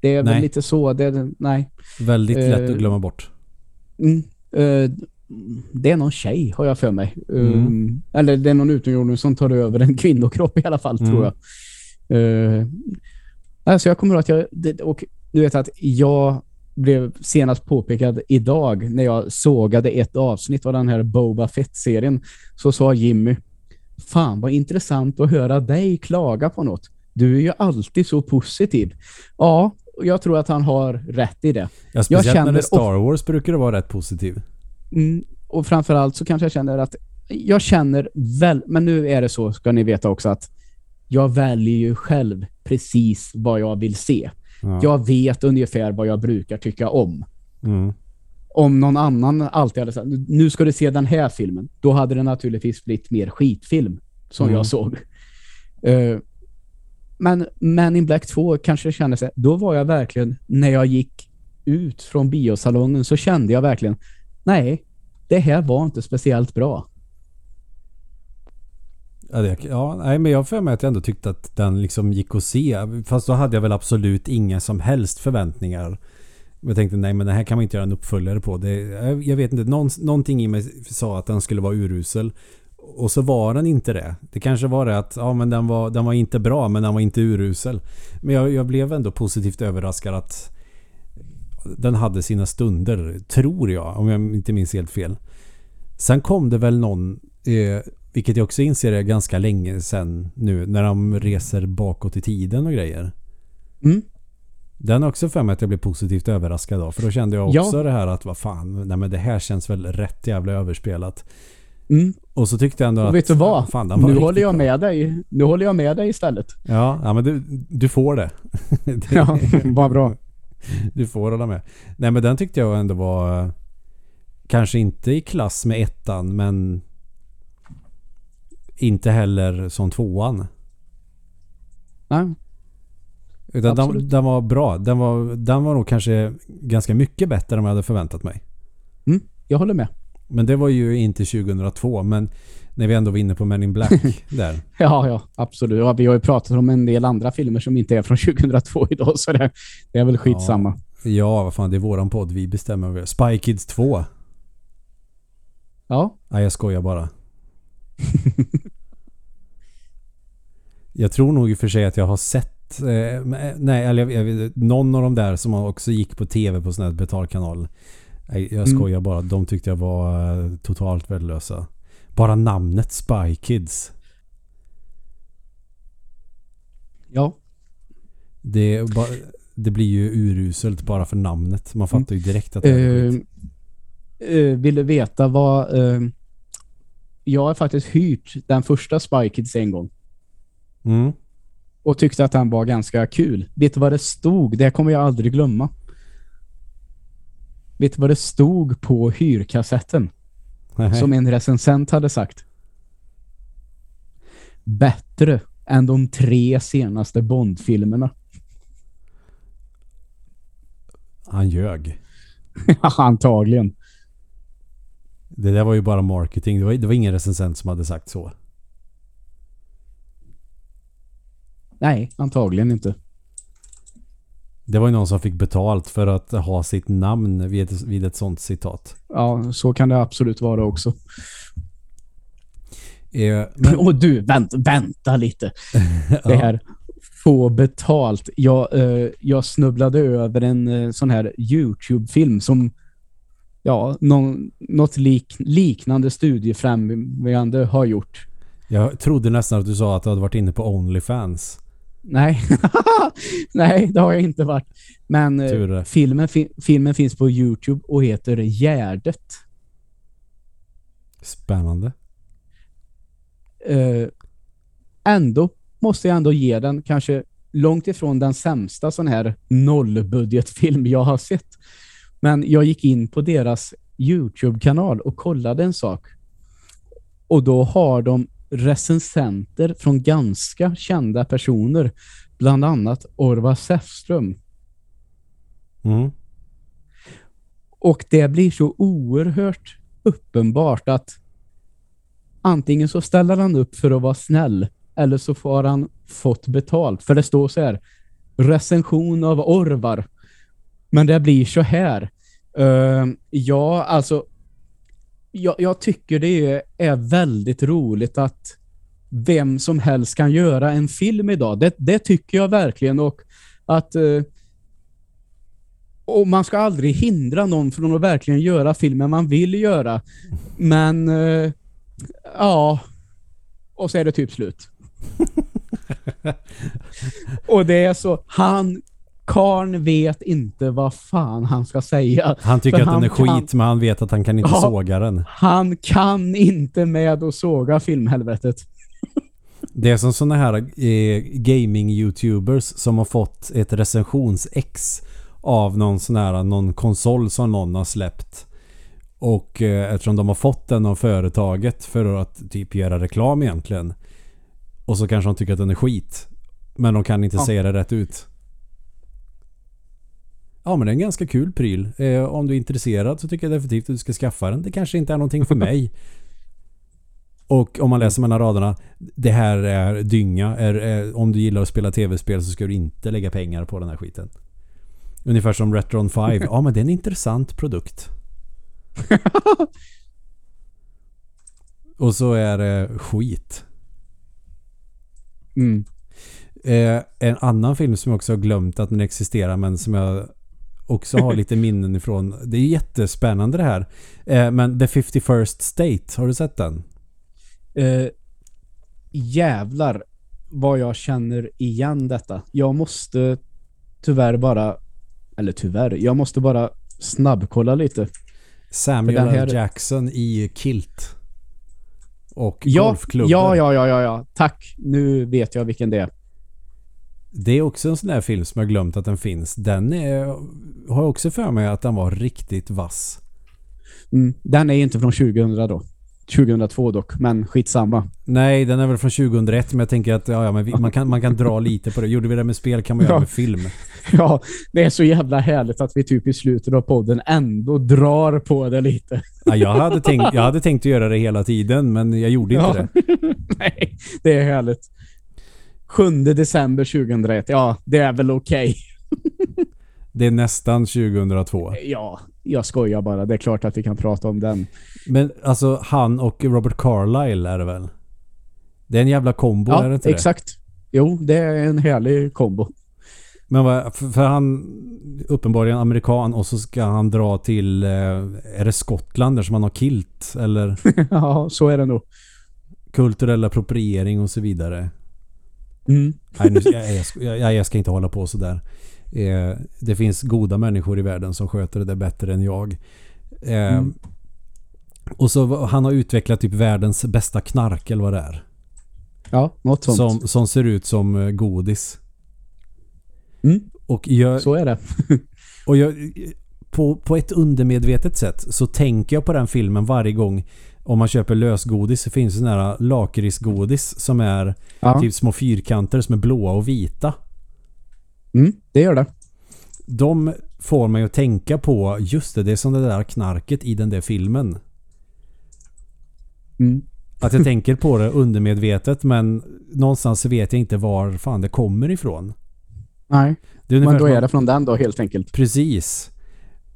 Det är Nej. väl lite så, det, nej. Väldigt lätt Eh, att glömma bort. Mm. Det är någon tjej har jag för mig. Mm. Um, eller det är någon utomjording som tar över en [laughs] kvinnokropp i alla fall Mm. tror jag. Uh, alltså jag kommer att jag det, och du vet att jag blev senast påpekad idag när jag sågade ett avsnitt av den här Boba Fett-serien så sa Jimmy Fan vad intressant att höra dig klaga på något. Du är ju alltid så positiv. Ja, jag tror att han har rätt i det. Ja, speciellt när känner det är Star Wars brukar det vara rätt positiv. Mm, och framförallt så kanske jag känner att jag känner väl, men nu är det så ska ni veta också att jag väljer ju själv precis vad jag vill se. Ja. Jag vet ungefär vad jag brukar tycka om. Mm. Om någon annan alltid hade sagt nu ska du se den här filmen, då hade det naturligtvis blivit mer skitfilm som Mm. jag såg. Eh, men Men in Black 2 kanske det kändes, då var jag verkligen, när jag gick ut från biosalongen så kände jag verkligen, nej, det här var inte speciellt bra. Ja, det, ja, nej, men jag har för mig att jag ändå tyckte att den liksom gick att se. Fast då hade jag väl absolut inga som helst förväntningar. Jag tänkte nej men det här kan man inte göra en uppföljare på. Det, jag, jag vet inte, någon, någonting i mig sa att den skulle vara urusel. Och så var den inte det. Det kanske var det att ja, men den, var, den var inte bra men den var inte urusel. Men jag, jag blev ändå positivt överraskad att den hade sina stunder, tror jag, om jag inte minns helt fel. Sen kom det väl någon, eh, vilket jag också inser är ganska länge sedan nu, när de reser bakåt i tiden och grejer. Mm. Den har också för mig att jag blev positivt överraskad av. För då kände jag också Ja. det här att vad fan, nej men det här känns väl rätt jävla överspelat. Mm. Och så tyckte jag ändå att... Och vet du vad? Fan, den var Nu håller jag bra. med dig. Nu håller jag med dig istället. Ja, ja men du, du får det. Det- [laughs] Ja, vad bra. [laughs] Du får hålla med. Nej men den tyckte jag ändå var... Kanske inte i klass med ettan men... Inte heller som tvåan. Nej. Utan den, den var bra. Den var, den var nog kanske ganska mycket bättre än vad jag hade förväntat mig. Mm, jag håller med. Men det var ju inte 2002 men när vi ändå var inne på Men in Black [laughs] där. Ja, ja, absolut. Ja, vi har ju pratat om en del andra filmer som inte är från [laughs] 2002 idag, så det, det är väl skitsamma. Ja, vad fan det är våran podd. Vi bestämmer. över- Spy Kids 2. Ja. Nej, jag skojar bara. [laughs] jag tror nog i och för sig att jag har sett eh, men, nej, eller jag, jag, någon av de där som också gick på tv på sån här betalkanal. Jag Mm. skojar bara. De tyckte jag var eh, totalt värdelösa. Bara namnet Spy Kids. Ja. Det, det blir ju uruselt bara för namnet. Man fattar ju direkt att det är Uh, uh, vill du veta vad... eh, jag har faktiskt hyrt den första Spy Kids en gång Mm. och tyckte att den var ganska kul. Vet du vad det stod? Det kommer jag aldrig glömma. Vet du vad det stod på hyrkassetten? Som en recensent hade sagt. Bättre än de tre senaste Bond-filmerna. Han ljög. [laughs] Antagligen. Det där var ju bara marketing. Det var, det var ingen recensent som hade sagt så. Nej, antagligen inte. Det var ju någon som fick betalt för att ha sitt namn vid ett, vid ett sånt citat. Ja, så kan det absolut vara också. Eh, men, Och du, vänt, vänta lite. [laughs] Det här få betalt. Jag, eh, jag snubblade över en eh, sån här YouTube-film som ja, någon, något lik, liknande studiefrämjande har gjort. jag trodde nästan att du sa att du hade varit inne på Onlyfans. Nej, [laughs] nej, det har jag inte varit. Men eh, filmen, fi, filmen finns på YouTube och heter Gärdet. Spännande. Eh, ändå måste jag ändå ge den kanske långt ifrån den sämsta sån här nollbudgetfilm jag har sett. Men jag gick in på deras YouTube-kanal och kollade en sak. Och då har de recensenter från ganska kända personer. Bland annat Orvar Säfström. Mm. Och det blir så oerhört uppenbart att antingen så ställer han upp för att vara snäll eller så får han fått betalt. För det står så här recension av Orvar. Men det blir så här. Uh, ja, alltså jag, jag tycker det är, väldigt roligt att vem som helst kan göra en film idag. Det, det tycker jag verkligen. Och att eh, och man ska aldrig hindra någon från att verkligen göra filmen man vill göra. Men eh, ja, och så är det typ slut. [laughs] och det är så, han Karn vet inte vad fan han ska säga. Han tycker För att den är han skit, men han vet att han kan inte Ja. såga den. Han kan inte med att såga filmhelvetet. Det är som såna här eh, gaming-youtubers som har fått ett recensions-ex av någon sån här, någon konsol som någon har släppt. Och eh, eftersom de har fått den av företaget för att typ göra reklam egentligen. Och så kanske de tycker att den är skit. Men de kan inte Ja. säga det rätt ut. Ja men det är en ganska kul pryl. Eh, om du är intresserad så tycker jag definitivt att du ska skaffa den. Det kanske inte är någonting för mig. [laughs] Och om man läser mellan raderna. Det här är dynga. Är, är, om du gillar att spela tv-spel så ska du inte lägga pengar på den här skiten. Ungefär som Retron 5. Ja men det är en intressant produkt. [laughs] Och så är det skit. Mm. Eh, en annan film som jag också har glömt att den existerar men som jag också har [laughs] lite minnen ifrån. Det är jättespännande det här. Eh, men The 51st State, har du sett den? Eh, jävlar vad jag känner igen detta. Jag måste tyvärr bara, eller tyvärr, jag måste bara snabbkolla lite. Samuel här-. Jackson i kilt. Och Ja, golfklubbor. ja, ja, ja, ja, ja. Tack. Nu vet jag vilken det är. Det är också en sån där film som jag glömt att den finns. Den är, har jag också för mig att den var riktigt vass. Mm. Den är inte från 2000 då. 2002 dock, men skitsamma. Nej, den är väl från 2001 men jag tänker att ja, ja, men vi, man, kan, man kan dra [laughs] lite på det. Gjorde vi det med spel kan man göra Ja. med film. [laughs] Ja, det är så jävla härligt att vi typ i slutet av podden ändå drar på det lite. [laughs] Ja, jag, hade tänkt, jag hade tänkt att göra det hela tiden men jag gjorde inte Ja. det. Nej, det är härligt. 7 december 2001. Ja, det är väl okej. [laughs] Det är nästan 2002. Ja, jag skojar bara. Det är klart att vi kan prata om den. Men alltså han och Robert Carlyle är det väl? Det är en jävla kombo, är det Ja, inte det? exakt. Jo, det är en härlig kombo. Men vad, för, för han uppenbarligen amerikan och så ska han dra till, eh, är det Skottland där som han har kilt? Eller [laughs] ja, så är det nog. kulturell appropriering och så vidare. Mm. Nej, nu, jag, jag, ska- jag, jag ska inte hålla på sådär. Eh, det finns goda människor i världen som sköter det där bättre än jag. Eh, Mm. Och så han har utvecklat typ världens bästa knark eller vad det är. Ja, något sånt. Som, som ser ut som eh, godis. Mm. Och jag, Så är det. [laughs] och jag på, på ett undermedvetet sätt så tänker jag på den filmen varje gång om man köper lösgodis så finns det sån här lakritsgodis som är Ja, typ små fyrkanter som är blåa och vita. mm, det gör det. De får mig att tänka på just det, det är som det där knarket i den där filmen. Mm. Att jag [laughs] tänker på det undermedvetet men någonstans så vet jag inte var fan det kommer ifrån. Nej, men då är det från den då helt enkelt. Precis.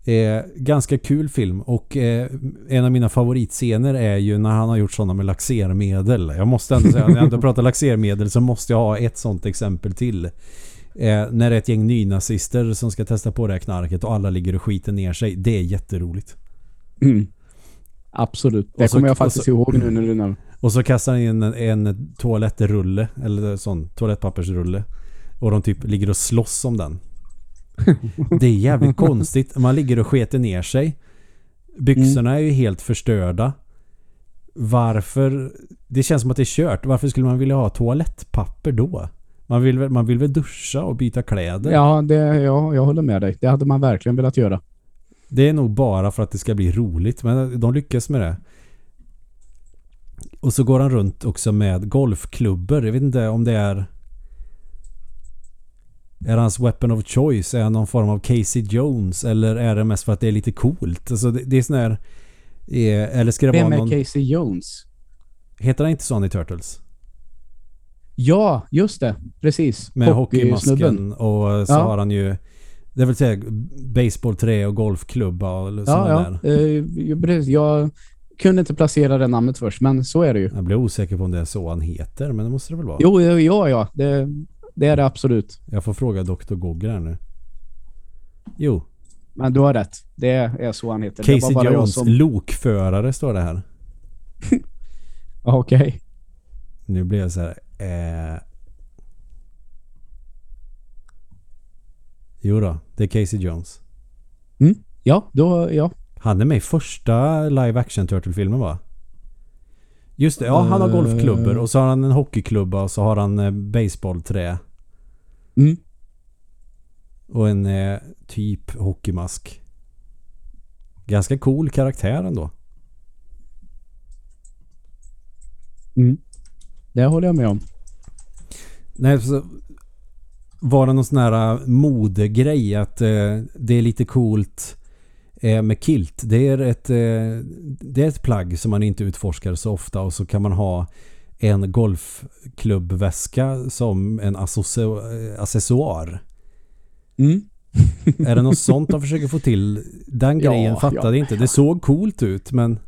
Eh, ganska kul film och eh, en av mina favoritscener är ju när han har gjort sådana med laxermedel. Jag måste ändå säga, när jag ändå pratar laxermedel så måste jag ha ett sånt exempel till. Eh, när det är ett gäng nynazister som ska testa på det här knarket och alla ligger och skiter ner sig. Det är jätteroligt. Mm. Absolut. Det så- kommer jag faktiskt så- ihåg nu när du nämner. Och så kastar han in en, en toalettrulle eller sån toalettpappersrulle. Och de typ ligger och slåss om den. [laughs] Det är jävligt konstigt. Man ligger och sketer ner sig. Byxorna är ju helt förstörda. Varför? Det känns som att det är kört. Varför skulle man vilja ha toalettpapper då? Man vill, väl- man vill väl duscha och byta kläder? Ja, det, ja, jag håller med dig. Det hade man verkligen velat göra. Det är nog bara för att det ska bli roligt. Men de lyckas med det. Och så går han runt också med golfklubbor. Jag vet inte om det är... Är hans weapon of choice? Är han någon form av Casey Jones? Eller är det mest för att det är lite coolt? Alltså det, det är sån här... eh, Eller ska det Vem vara är någon... Casey Jones? Heter han inte så i Turtles? Ja, just det. Precis. Med hockeymasken och så Ja. har han ju... Det är väl säga baseballträ och golfklubba och sådana Ja, där. ja. Eh, ju- precis. Jag, kunde inte placera det namnet först, men så är det ju. Jag blir osäker på om det är så han heter, men det måste det väl vara. Jo, jo, ja, ja. Det, det är det absolut. Jag får fråga Dr. Google här nu. Jo, Men du har rätt. Det är så han heter. Casey bara Jones, som... lokförare står det här. [laughs] Okej. Nu blir jag så här. Eh... Jo då, det är Casey Jones. Ja, då, ja. Han är med i första live action Turtle-filmen va? Just det, ja han har golfklubbor och så har han en hockeyklubba och så har han eh, baseballträ Mm. och en eh, typ hockeymask. Ganska cool karaktär ändå. Mm. Det håller jag med om. Nej, så var det någon sån här eh, modegrej att eh, det är lite coolt eh, med kilt. Det är, ett, eh, det är ett plagg som man inte utforskar så ofta och så kan man ha en golfklubbväska som en eh, accessoar. Mm. [laughs] Är det något sånt de försöker få till? Den Ja, grejen fattade ja. inte. Det såg coolt ut men,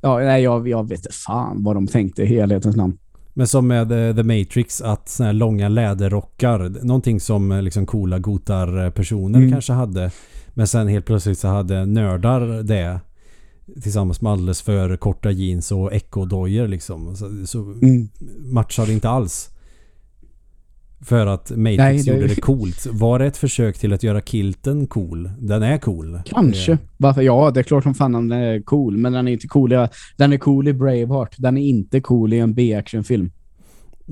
Ja, nej, jag, jag vet inte fan vad de tänkte i helhetens namn. men som med eh, The Matrix att såna här långa läderrockar. Någonting som eh, liksom coola gotar-personer Mm. kanske hade. Men sen helt plötsligt så hade nördar det tillsammans med alldeles för korta jeans och ekodojor liksom. Så, så Mm. matchade inte alls. För att Matrix Nej, det- gjorde det coolt. Var det ett försök till att göra kilten cool? Den är cool. Kanske. Eh, Varför? Ja, det är klart som fan den är cool. Men den är inte cool den är cool i Braveheart. Den är inte cool i en B-actionfilm.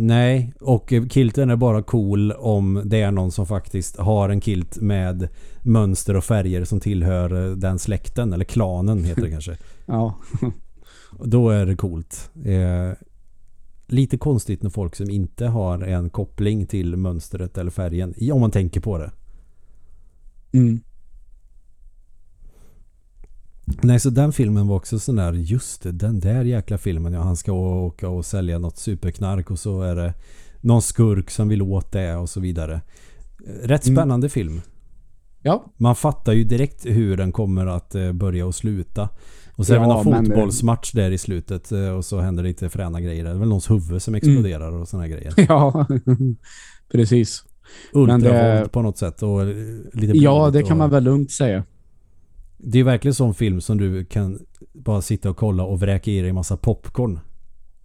Nej, och kilten är bara cool om det är någon som faktiskt har en kilt med mönster och färger som tillhör eh, den släkten, eller klanen heter det kanske. [laughs] Ja. [laughs] Då är det coolt. Eh, lite konstigt när folk som inte har en koppling till mönstret eller färgen, om man tänker på det. Mm. Nej, så den filmen var också sån där, just den där jäkla filmen. Ja, han ska åka och sälja något superknark och så är det någon skurk som vill åt det och så vidare. Rätt Mm. spännande film. Ja. Man fattar ju direkt hur den kommer att eh, börja och sluta. Och så är det Ja, någon eh, fotbollsmatch där i slutet eh, och så händer det lite fräna grejer. Det är väl någons huvud Mm. som exploderar och såna grejer. [laughs] Ja. [laughs] Precis. Ultravåld det- på något sätt och lite Ja, det kan och, man väl lugnt säga. Det är verkligen sån film som du kan bara sitta och kolla och vräka i dig en massa popcorn.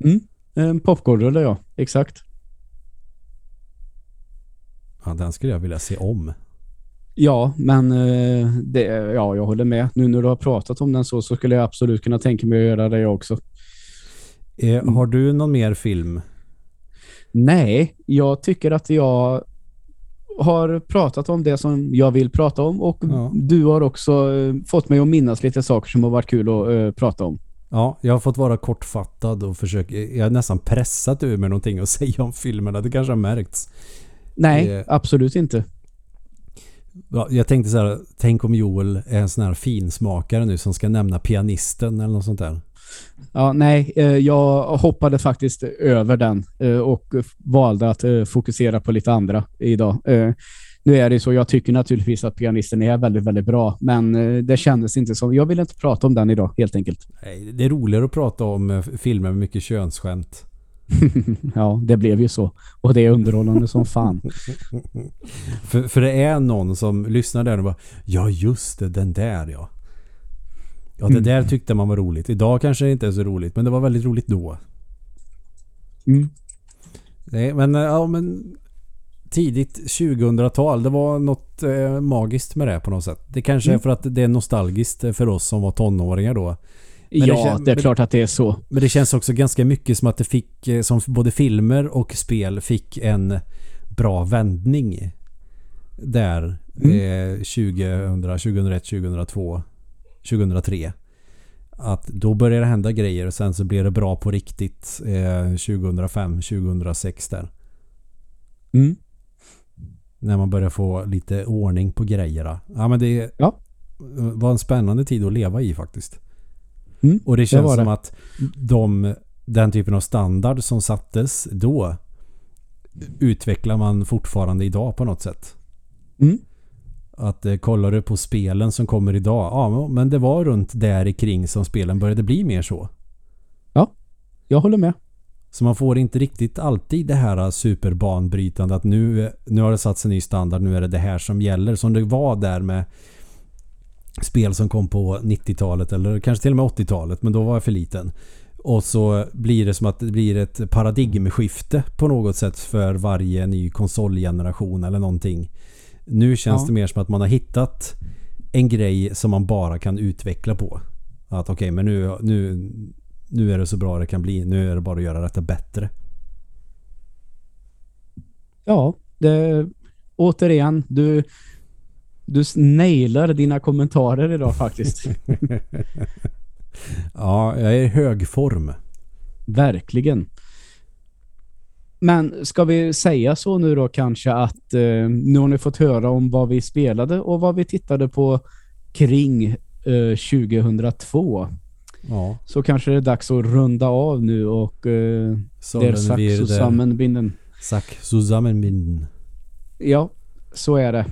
Mm. En popcornrulle, ja. Exakt. Ja, den skulle jag vilja se om. Ja, men eh, det, ja, jag håller med. Nu när du har pratat om den så, så skulle jag absolut kunna tänka mig att göra det jag också. Eh. Har du någon mer film? Nej, jag tycker att jag har pratat om det som jag vill prata om och Ja. du har också eh, fått mig att minnas lite saker som har varit kul att eh, prata om. Ja, jag har fått vara kortfattad och försöka... Jag har nästan pressat ur mig någonting att [laughs] säga om filmerna. Det kanske har märkts. Nej, Det- absolut inte. Ja, jag tänkte så här, tänk om Joel är en sån här finsmakare nu som ska nämna pianisten eller något sånt där. Ja, nej, eh, jag hoppade faktiskt över den eh, och valde att eh, fokusera på lite andra idag. Nu är det så, jag tycker naturligtvis att pianisten är väldigt, väldigt bra, men det kändes inte som, jag vill inte prata om den idag helt enkelt. Nej, Det är roligare att prata om filmer med mycket könsskämt. [laughs] ja, det blev ju så. Och det är underhållande som fan. [laughs] För, för det är någon som lyssnar där och bara Ja just det, den där ja. Ja det Mm. där tyckte man var roligt. Idag kanske det inte är så roligt men det var väldigt roligt då. Mm. Nej men, ja, men tidigt 2000-tal. Det var något eh, magiskt med det på något sätt. Det kanske är Mm. för att det är nostalgiskt för oss som var tonåringar då. Men det ja, kän- det är klart att det är så. Men det känns också ganska mycket som att det fick, eh, som både filmer och spel fick en bra vändning. Där Mm. eh, 2000, 2001, 2002, 2003. Att då börjar det hända grejer och sen så blir det bra på riktigt eh, 2005, 2006 där. Mm. När man börjar få lite ordning på grejerna. Ja men det Ja. var en spännande tid att leva i faktiskt. Mm, Och det känns var som det. att de, den typen av standard som sattes då utvecklar man fortfarande idag på något sätt. Mm. Att eh, kollar du på spelen som kommer idag, ja men det var runt där kring som spelen började bli mer så. Jag håller med. Så man får inte riktigt alltid det här superbanbrytande att nu, nu har det satts en ny standard, nu är det det här som gäller. Som det var där med spel som kom på 90-talet eller kanske till och med 80-talet, men då var jag för liten. Och så blir det som att det blir ett paradigmskifte på något sätt för varje ny konsolgeneration eller någonting. Nu känns Ja. det mer som att man har hittat en grej som man bara kan utveckla på. Att okej, men nu, nu, nu är det så bra det kan bli. Nu är det bara att göra detta bättre. Ja, det, återigen, du, du nailar dina kommentarer idag faktiskt. [laughs] [laughs] Ja, jag är i hög form. Verkligen. Men ska vi säga så nu då kanske att eh, nu har ni fått höra om vad vi spelade och vad vi tittade på kring eh, 2002. Ja, Så kanske det är dags att runda av nu och eh, der Sack zusammenbinden. Sack zusammenbinden. Ja, så är det.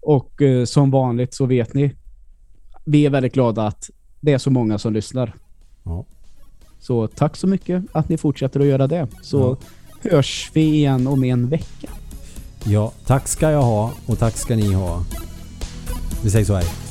Och eh, som vanligt så vet ni, vi är väldigt glada att det är så många som lyssnar. Ja. Så tack så mycket att ni fortsätter att göra det. Så hörs vi igen om en vecka. ja, tack ska jag ha och tack ska ni ha. Vi säger så här.